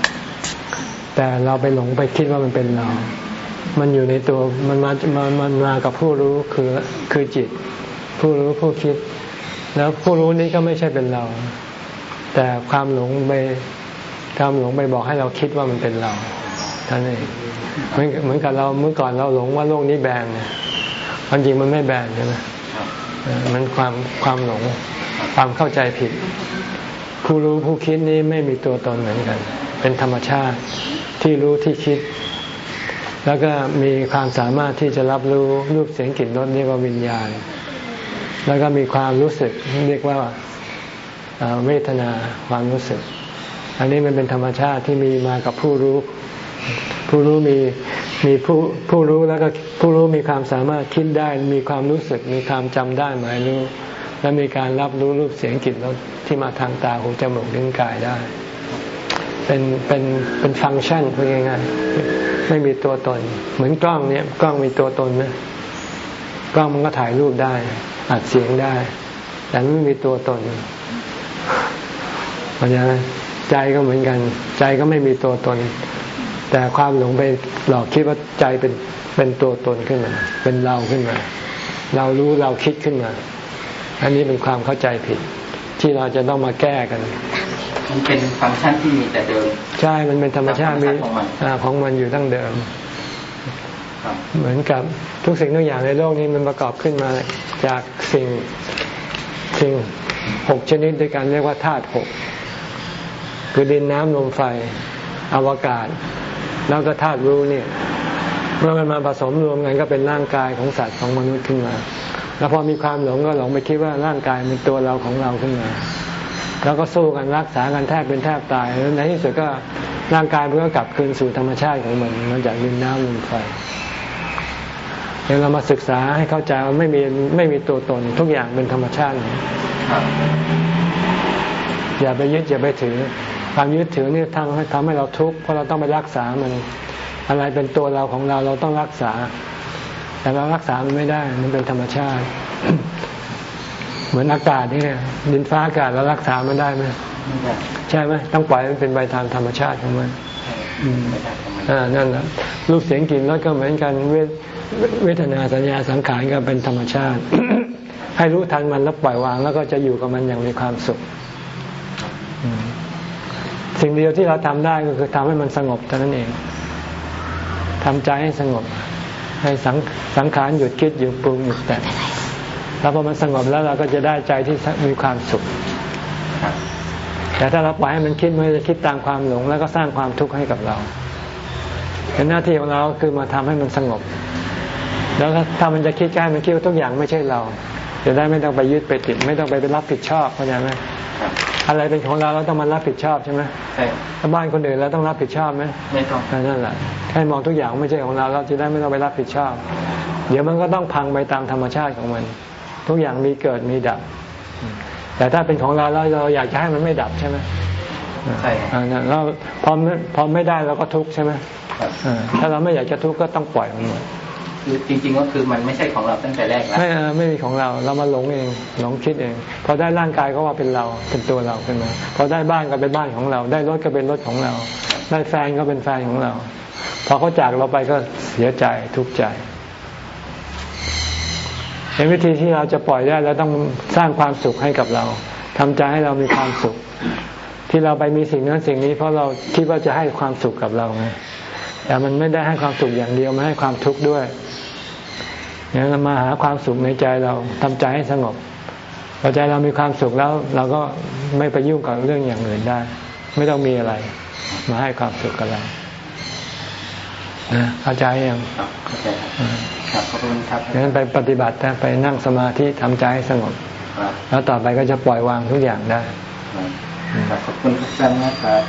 [SPEAKER 1] แต่เราไปหลงไปคิดว่ามันเป็นเรา มันอยู่ในตัวมันมามันมันมากับผู้รู้คือคือจิต ผู้รู้ผู้คิด แล้วผู้รู้นี้ก็ไม่ใช่เป็นเรา แต่ความหลงไปความหลงไปบอกให้เราคิดว่ามันเป็นเราท่านเองเหมือนเหมือนกับเราเมื่อก่อนเราหลงว่าโลกนี้แบนเนี่ยความจริงมันไม่แบนใช่ไหมมันความความหลงความเข้าใจผิด ผู้รู้ผู้คิดนี้ไม่มีตัวตนเหมือนกัน เป็นธรรมชาติที่รู้ที่คิด แล้วก็มีความสามารถที่จะรับรู้รูปเสียงกลิ่นรสเรียกว่าวิญญาณ แล้วก็มีความรู้สึกเรียกว่าเวทนาความรู้สึก อันนี้มันเป็นธรรมชาติที่มีมากับผู้รู้ ผู้รู้มีมีผู้ผู้รู้แล้วก็ผู้รู้มีความสามารถคิดได้มีความรู้สึก มีความจำได้หมายรู้ และมีการรับรู้รูปเสียงกลิ่นรสที่มาทางตาหูจมูกลิ้นกายได้ เป็นเป็นเป็นฟังก์ชันพูดง่ายๆไม่มีตัวตน เหมือนกล้องเนี่ยกล้องมีตัวตนไหมกล้องมันก็ถ่ายรูปได้ อัดเสียงได้ แต่ไม่มีตัวตนเพราะฉะนั้นใจก็เหมือนกัน ใจก็ไม่มีตัวตน แต่ความหลงไปหลอกคิดว่าใจเป็นเป็นตัวตนขึ้นมา เป็นเราขึ้นมา เรารู้เราคิดขึ้นมา อันนี้เป็นความเข้าใจผิด ที่เราจะต้องมาแก้กัน
[SPEAKER 3] มันเป็นฟังก์ชันที่มีแต่เดิม
[SPEAKER 1] ใช่มันเป็นธรรมชาติมีของมันอยู่ตั้งเดิม เหมือนกับทุกสิ่งทุกอย่างในโลกนี้มันประกอบขึ้นมาจากสิ่งสิ่งหกชนิดด้วยกันเรียกว่าธาตุหกคือดินน้ำลมไฟอวกาศ แล้วก็ธาตุรู้เนี่ย เมื่อมันมาผสมรวมกันก็เป็นร่างกายของสัตว์ของมนุษย์ขึ้นมา แล้วพอมีความหลงก็หลงไปคิดว่าร่างกายเป็นตัวเราของเราขึ้นมาแล้วก็สู้กันรักษากันแทบเป็นแทบตายแล้วในที่สุดก็ร่างกายมันก็กลับคืนสู่ธรรมชาติของมันมาจากดินน้ำลมไฟ เดี๋ยวเรามาศึกษาให้เข้าใจว่าไม่มีไม่มีตัวตน ทุกอย่างเป็นธรรมชาติอย่าไปยึดอย่าไปถือ ความยึดถือนี่ทำให้ทำให้เราทุกข์เพราะเราต้องไปรักษามัน อะไรเป็นตัวเราของเราเราต้องรักษา แต่เรารักษามันไม่ได้มันเป็นธรรมชาติ เหมือนอากาศนี่เนี่ยดินฟ้าอากาศเรารักษามันได้ไหมใช่ไหมต้องปล่อยมันเป็นไปตามธรรมชาติของมันอ่า นั่นแหละรูปเสียงกลิ่นรสก็เหมือนกันเวเวทนาสัญญาสังขารก็เป็นธรรมชาติ ให้รู้ทันมันแล้วปล่อยวางแล้วก็จะอยู่กับมันอย่างมีความสุข สิ่งเดียวที่เราทำได้ก็คือทำให้มันสงบเท่านั้นเองทำใจให้สงบ ให้สังสังขารหยุดคิดหยุดปรุงหยุดแต่แล้วพอมันสงบแล้วเราก็จะได้ใจที่มีความสุขแต่ถ้าเราปล่อยให้มันคิดมันจะคิดตามความหลง แล้วก็สร้างความทุกข์ให้กับเรา เป็นหน้าที่ของเราคือมาทำให้มันสงบ แล้วถ้ามันจะคิดแค่มันคิดว่าทุกอย่างไม่ใช่เราจะได้ไม่ต้องไปยึดไปติด ไม่ต้องไปไปรับผิดชอบเข้าใจไหมอะไรเป็นของเราเราต้องมารับผิดชอบใช่ไหมใช่ถ้าบ้านคนอื่นเราต้องรับผิดชอบไหมไม่ต้องนั่นแหละให้มองทุกอย่างไม่ใช่ของเรา เราจะได้ไม่ต้องไปรับผิดชอบ เดี๋ยวมันก็ต้องพังไปตามธรรมชาติของมัน ทุกอย่างมีเกิดมีดับ แต่ถ้าเป็นของเราเราเราอยากจะให้มันไม่ดับใช่ไหมใช่เราพอพอไม่ได้เราก็ทุกข์ใช่ไหม ถ้าเราไม่อยากจะทุกข์ก็ต้องปล่อยมันหมด
[SPEAKER 3] คือจริงๆก็คือมันไม่ใช่ของเราตั้งแต่แรกแล้วไม่
[SPEAKER 1] ไม่มีของเราเรามาหลงเองหลงคิดเองพอได้ร่างกายก็ว่าเป็นเราเป็นตัวเราขึ้นมาพอได้บ้านก็เป็นบ้านของเรา ได้รถก็เป็นรถของเรา ได้แฟนก็เป็นแฟนของเรา พอเขาจากเราไปก็เสียใจทุกข์ใจเป็นวิธีที่เราจะปล่อยได้เราต้องสร้างความสุขให้กับเราทำใจให้เรามีความสุข ที่เราไปมีสิ่งนั้นสิ่งนี้ เพราะเราคิดว่าจะให้ความสุขกับเราไง แต่มันไม่ได้ให้ความสุขอย่างเดียวมันให้ความทุกข์ด้วยเนี่ยเรามาหาความสุขในใจเราทำใจให้สงบพอใจเรามีความสุขแล้วเราก็ไม่ไปยุ่งกับเรื่องอย่างอื่นได้ ไม่ต้องมีอะไร มาให้ความสุขกับเราเข้าใจยังเข้าใจครับขอบคุณครับงั้นไปปฏิบัตินะไปนั่งสมาธิทำใจให้สงบแล้วต่อไปก็จะปล่อยวางทุกอย่างได้
[SPEAKER 3] ขอบคุณอาจารย์นะครับ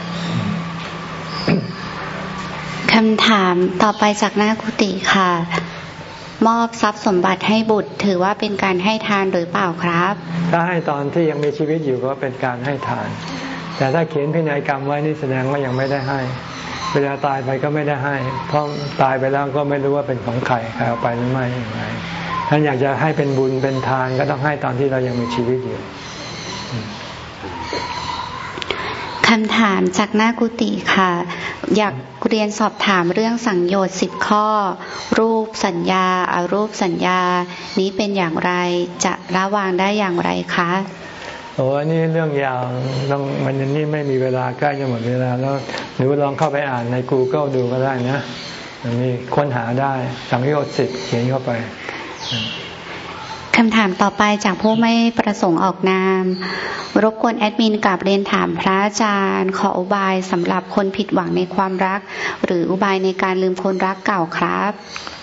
[SPEAKER 2] คำถามต่อไปจากหน้ากุฏิค่ะ มอบทรัพย์สมบัติให้บุตร ถือว่าเป็นการให้ทานหรือเปล่าครับ
[SPEAKER 1] ถ้าให้ตอนที่ยังมีชีวิตอยู่ก็เป็นการให้ทาน แต่ถ้าเขียนพินัยกรรมไว้นี่แสดงว่ายังไม่ได้ให้ เวลาตายไปก็ไม่ได้ให้ เพราะตายไปแล้วก็ไม่รู้ว่าเป็นของใครใครเอาไปหรือไม่อย่างไรท่านอยากจะให้เป็นบุญเป็นทานก็ต้องให้ตอนที่เรายังมีชีวิตอยู่
[SPEAKER 2] คำถามจากหน้ากุฏิค่ะ อยากเรียนสอบถามเรื่องสังโยชน์สิบข้อ รูปสัญญาอารูปสัญญา นี้เป็นอย่างไรจะระวางได้อย่างไรคะ
[SPEAKER 1] โอ้อันนี้เรื่องยาวต้องมันนี่ไม่มีเวลาใกล้จะหมดเวลาแล้วหรือลองเข้าไปอ่านใน Google ดูก็ได้นะมีค้นหาได้สังโยชน์สิบเขียนเข้าไป
[SPEAKER 2] คำถามต่อไปจากผู้ไม่ประสงค์ออกนาม รบกวนแอดมินกับเรียนถามพระอาจารย์ ขออุบายสำหรับคนผิดหวังในความรัก หรืออุบายในการลืมคนรักเก่าครับ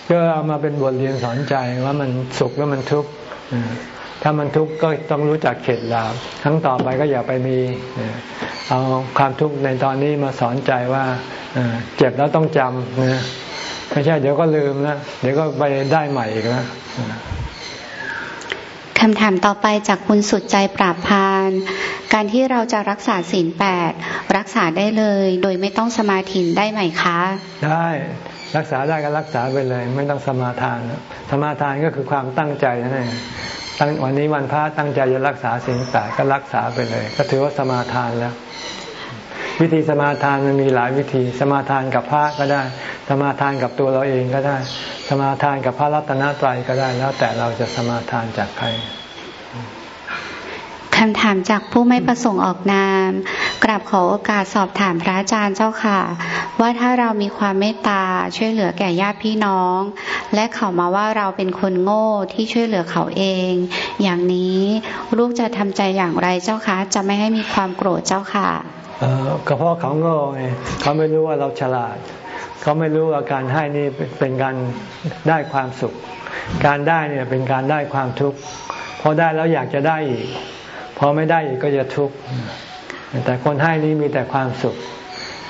[SPEAKER 1] ก็เอามาเป็นบทเรียนสอนใจว่ามันสุขแล้วมันทุกข์ถ้ามันทุกข์ก็ต้องรู้จักเข็ดหลาบครั้งต่อไปก็อย่าไปมี เอาความทุกข์ในตอนนี้มาสอนใจว่าเจ็บแล้วต้องจำนะไม่ใช่เดี๋ยวก็ลืมแล้วเดี๋ยวก็ไปได้ใหม่อีกแล้ว
[SPEAKER 2] คำถามต่อไปจากคุณสุดใจปราบพาน การที่เราจะรักษาศีลแปดรักษาได้เลย โดยไม่ต้องสมาธิได้ไหมคะ
[SPEAKER 1] ได้รักษาได้ก็รักษาไปเลย ไม่ต้องสมาทาน สมาทานก็คือความตั้งใจนั่นเองตั้งวันนี้วันพระตั้งใจจะรักษาศีลแปดก็รักษาไปเลย ก็ถือว่าสมาทานแล้ว วิธีสมาทานมันมีหลายวิธีสมาทานกับพระก็ได้ สมาทานกับตัวเราเองก็ได้ สมาทานกับพระรัตนตรัยก็ได้แล้วแต่เราจะสมาทานจากใคร
[SPEAKER 2] คำถามจากผู้ไม่ประสงค์ออกนาม กราบขอโอกาสสอบถามพระอาจารย์เจ้าค่ะ ว่าถ้าเรามีความเมตตาช่วยเหลือแก่ญาติพี่น้อง และเขามาว่าเราเป็นคนโง่ที่ช่วยเหลือเขาเอง อย่างนี้ลูกจะทำใจอย่างไรเจ้าคะจะไม่ให้มีความโกรธเจ้าค่ะ
[SPEAKER 1] ก็เพราะเขาโง่ไงเขาไม่รู้ว่าเราฉลาด เขาไม่รู้ว่าการให้นี่เป็นการได้ความสุข การได้เนี่ยเป็นการได้ความทุกข์พอได้แล้วอยากจะได้อีก พอไม่ได้อีกก็จะทุกข์แต่คนให้นี่มีแต่ความสุข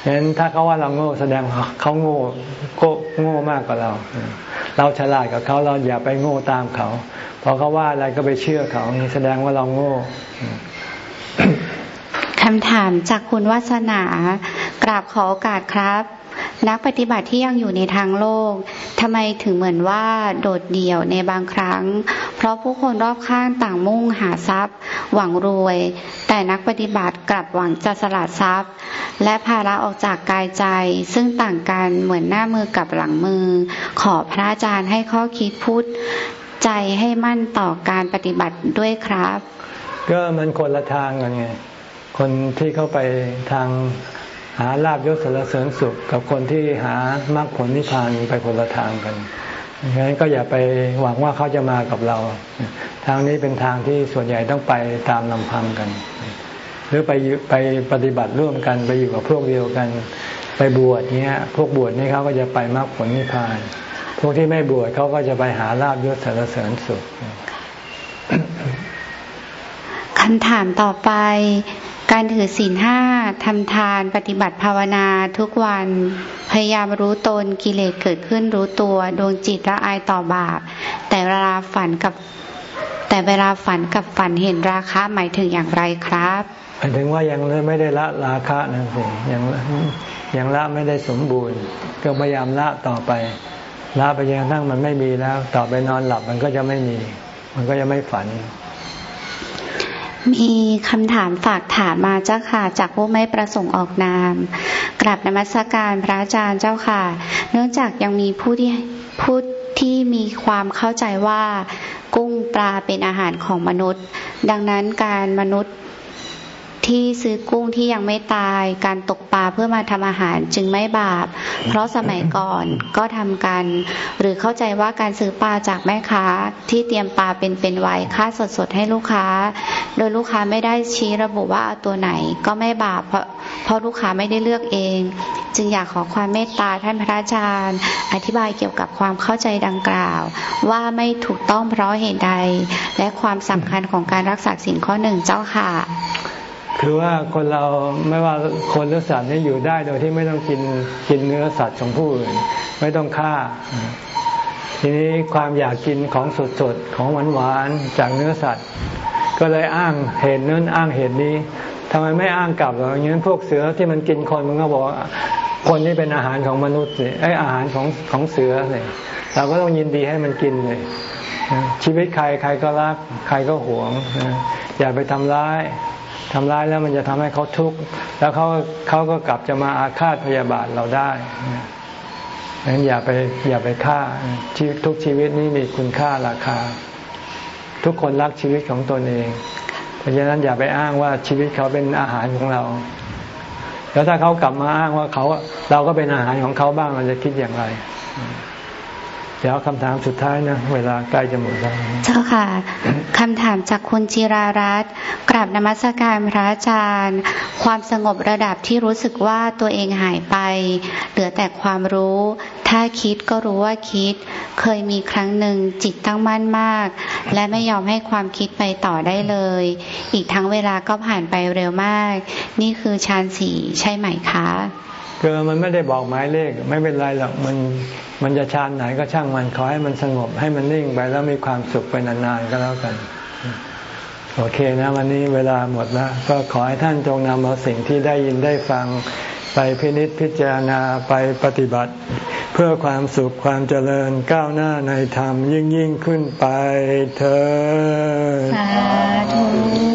[SPEAKER 1] ฉะนั้นถ้าเขาว่าเราโง่แสดงเขาโง่โง่โง่มากกว่าเรา เราฉลาดกับเขาเราอย่าไปโง่ตามเขา พอเขาว่าอะไรก็ไปเชื่อเขานี่แสดงว่าเราโง่
[SPEAKER 2] คำถามจากคุณวัสนากราบขอโอกาสครับ นักปฏิบัติที่ยังอยู่ในทางโลกทำไมถึงเหมือนว่าโดดเดี่ยวในบางครั้ง เพราะผู้คนรอบข้างต่างมุ่งหาทรัพย์ หวังรวย แต่นักปฏิบัติกลับหวังจะสละทรัพย์ และภาระออกจากกายใจ ซึ่งต่างกันเหมือนหน้ามือกับหลังมือ ขอพระอาจารย์ให้ข้อคิดพูดใจให้มั่นต่อการปฏิบัติด้วยครับ
[SPEAKER 1] ก็มันคนละทางกันไง คนที่เข้าไปทางหาลาบยศสารเสริญสุข กับคนที่หามรรคผลนิพพานไปคนละทางกันงนั้นก็อย่าไปหวังว่าเขาจะมากับเรา ทางนี้เป็นทางที่ส่วนใหญ่ต้องไปตามลำพังกัน หรือไปไปปฏิบัติร่วมกันไปอยู่กับพวกเดียวกัน ไปบวชเนี้ย พวกบวชนี่เขาก็จะไปมรรคผลนิพพาน พวกที่ไม่บวชเขาก็จะไปหาลาบยศสารเสริญสุข
[SPEAKER 2] คำถามต่อไป การถือศีลห้าทำทานปฏิบัติภาวนาทุกวัน พยายามรู้ตนกิเลสเกิดขึ้นรู้ตัว ดวงจิตละอายต่อบาป แต่เวลาฝันกับ แต่เวลาฝันกับฝันเห็นราคะหมายถึงอย่างไรครับ
[SPEAKER 1] หมายถึงว่ายังไม่ได้ละราคะนั่นเองยังยังละไม่ได้สมบูรณ์ ก็พยายามละต่อไปละไปยังทั้งมันไม่มีแล้ว ต่อไปนอนหลับมันก็จะไม่มี มันก็จะไม่ฝัน
[SPEAKER 2] มีคำถามฝากถามมาเจ้าค่ะ จากผู้ไม่ประสงค์ออกนามกราบนมัสการพระอาจารย์เจ้าค่ะ เนื่องจากยังมีผู้ที่ผู้ที่มีความเข้าใจว่ากุ้งปลาเป็นอาหารของมนุษย์ ดังนั้นการมนุษย์ ที่ซื้อกุ้งที่ยังไม่ตาย การตกปลาเพื่อมาทำอาหารจึงไม่บาป เพราะสมัยก่อนก็ทำกัน หรือเข้าใจว่าการซื้อปลาจากแม่ค้าที่เตรียมปลาเป็นเป็นไว้ค่าสดๆให้ลูกค้า โดยลูกค้าไม่ได้ชี้ระบุว่าเอาตัวไหนก็ไม่บาปเพราะเพราะลูกค้าไม่ได้เลือกเอง จึงอยากขอความเมตตาท่านพระอาจารย์ อธิบายเกี่ยวกับความเข้าใจดังกล่าว ว่าไม่ถูกต้องเพราะเหตุใด และความสำคัญของการรักษาสินข้อหนึ่งเจ้าค่ะ
[SPEAKER 1] คือว่าคนเราไม่ว่าคนหรือสัตว์นี่อยู่ได้โดยที่ไม่ต้องกินกินเนื้อสัตว์ของผู้อื่นไม่ต้องฆ่า ทีนี้ความอยากกินของสดๆของหวานๆจากเนื้อสัตว์ ก็เลยอ้างเหตุนั้นอ้างเหตุนี้ทำไมไม่อ้างกลับหรออย่างนี้พวกเสือที่มันกินคนมันก็บอกคนนี้เป็นอาหารของมนุษย์สิไออาหารของของเสือเลยเราก็ต้องยินดีให้มันกินเลยชีวิตใครใครก็รักใครก็หวงอย่าไปทำร้าย ทำร้ายแล้วมันจะทำให้เขาทุกข์แล้วเขาเขาก็กลับจะมาอาฆาตพยาบาทเราได้ดังนั้นอย่าไปอย่าไปฆ่าทุกชีวิตนี้มีคุณค่าราคา ทุกคนรักชีวิตของตนเอง เพราะฉะนั้นอย่าไปอ้างว่าชีวิตเขาเป็นอาหารของเรา แล้วถ้าเขากลับมาอ้างว่าเขาเราก็เป็นอาหารของเขาบ้างเราจะคิดอย่างไร เดี๋ยวคำถามสุดท้ายนะ เวลาใกล้จะหมดแล้ว
[SPEAKER 2] เจ้าค่ะคำถามจากคุณจิรารัตน์กราบนมัสการพระอาจารย์ ความสงบระดับที่รู้สึกว่าตัวเองหายไป เหลือแต่ความรู้ ถ้าคิดก็รู้ว่าคิด เคยมีครั้งหนึ่งจิตตั้งมั่นมาก และไม่ยอมให้ความคิดไปต่อได้เลย อีกทั้งเวลาก็ผ่านไปเร็วมาก นี่คือฌานสี่ใช่ไหมคะ
[SPEAKER 1] คือมันไม่ได้บอกหมายเลข ไม่เป็นไรหรอกมันมันจะชานไหนก็ช่างมันขอให้มันสงบให้มันนิ่งไปแล้วมีความสุขไปนานๆก็แล้วกัน โอเคนะวันนี้เวลาหมดแล้วก็ขอให้ท่านจงนำเอาสิ่งที่ได้ยินได้ฟังไปพินิจพิจารณาไปปฏิบัติ เพื่อความสุขความเจริญก้าวหน้าในธรรมยิ่งยิ่งขึ้นไปเธอสาธุ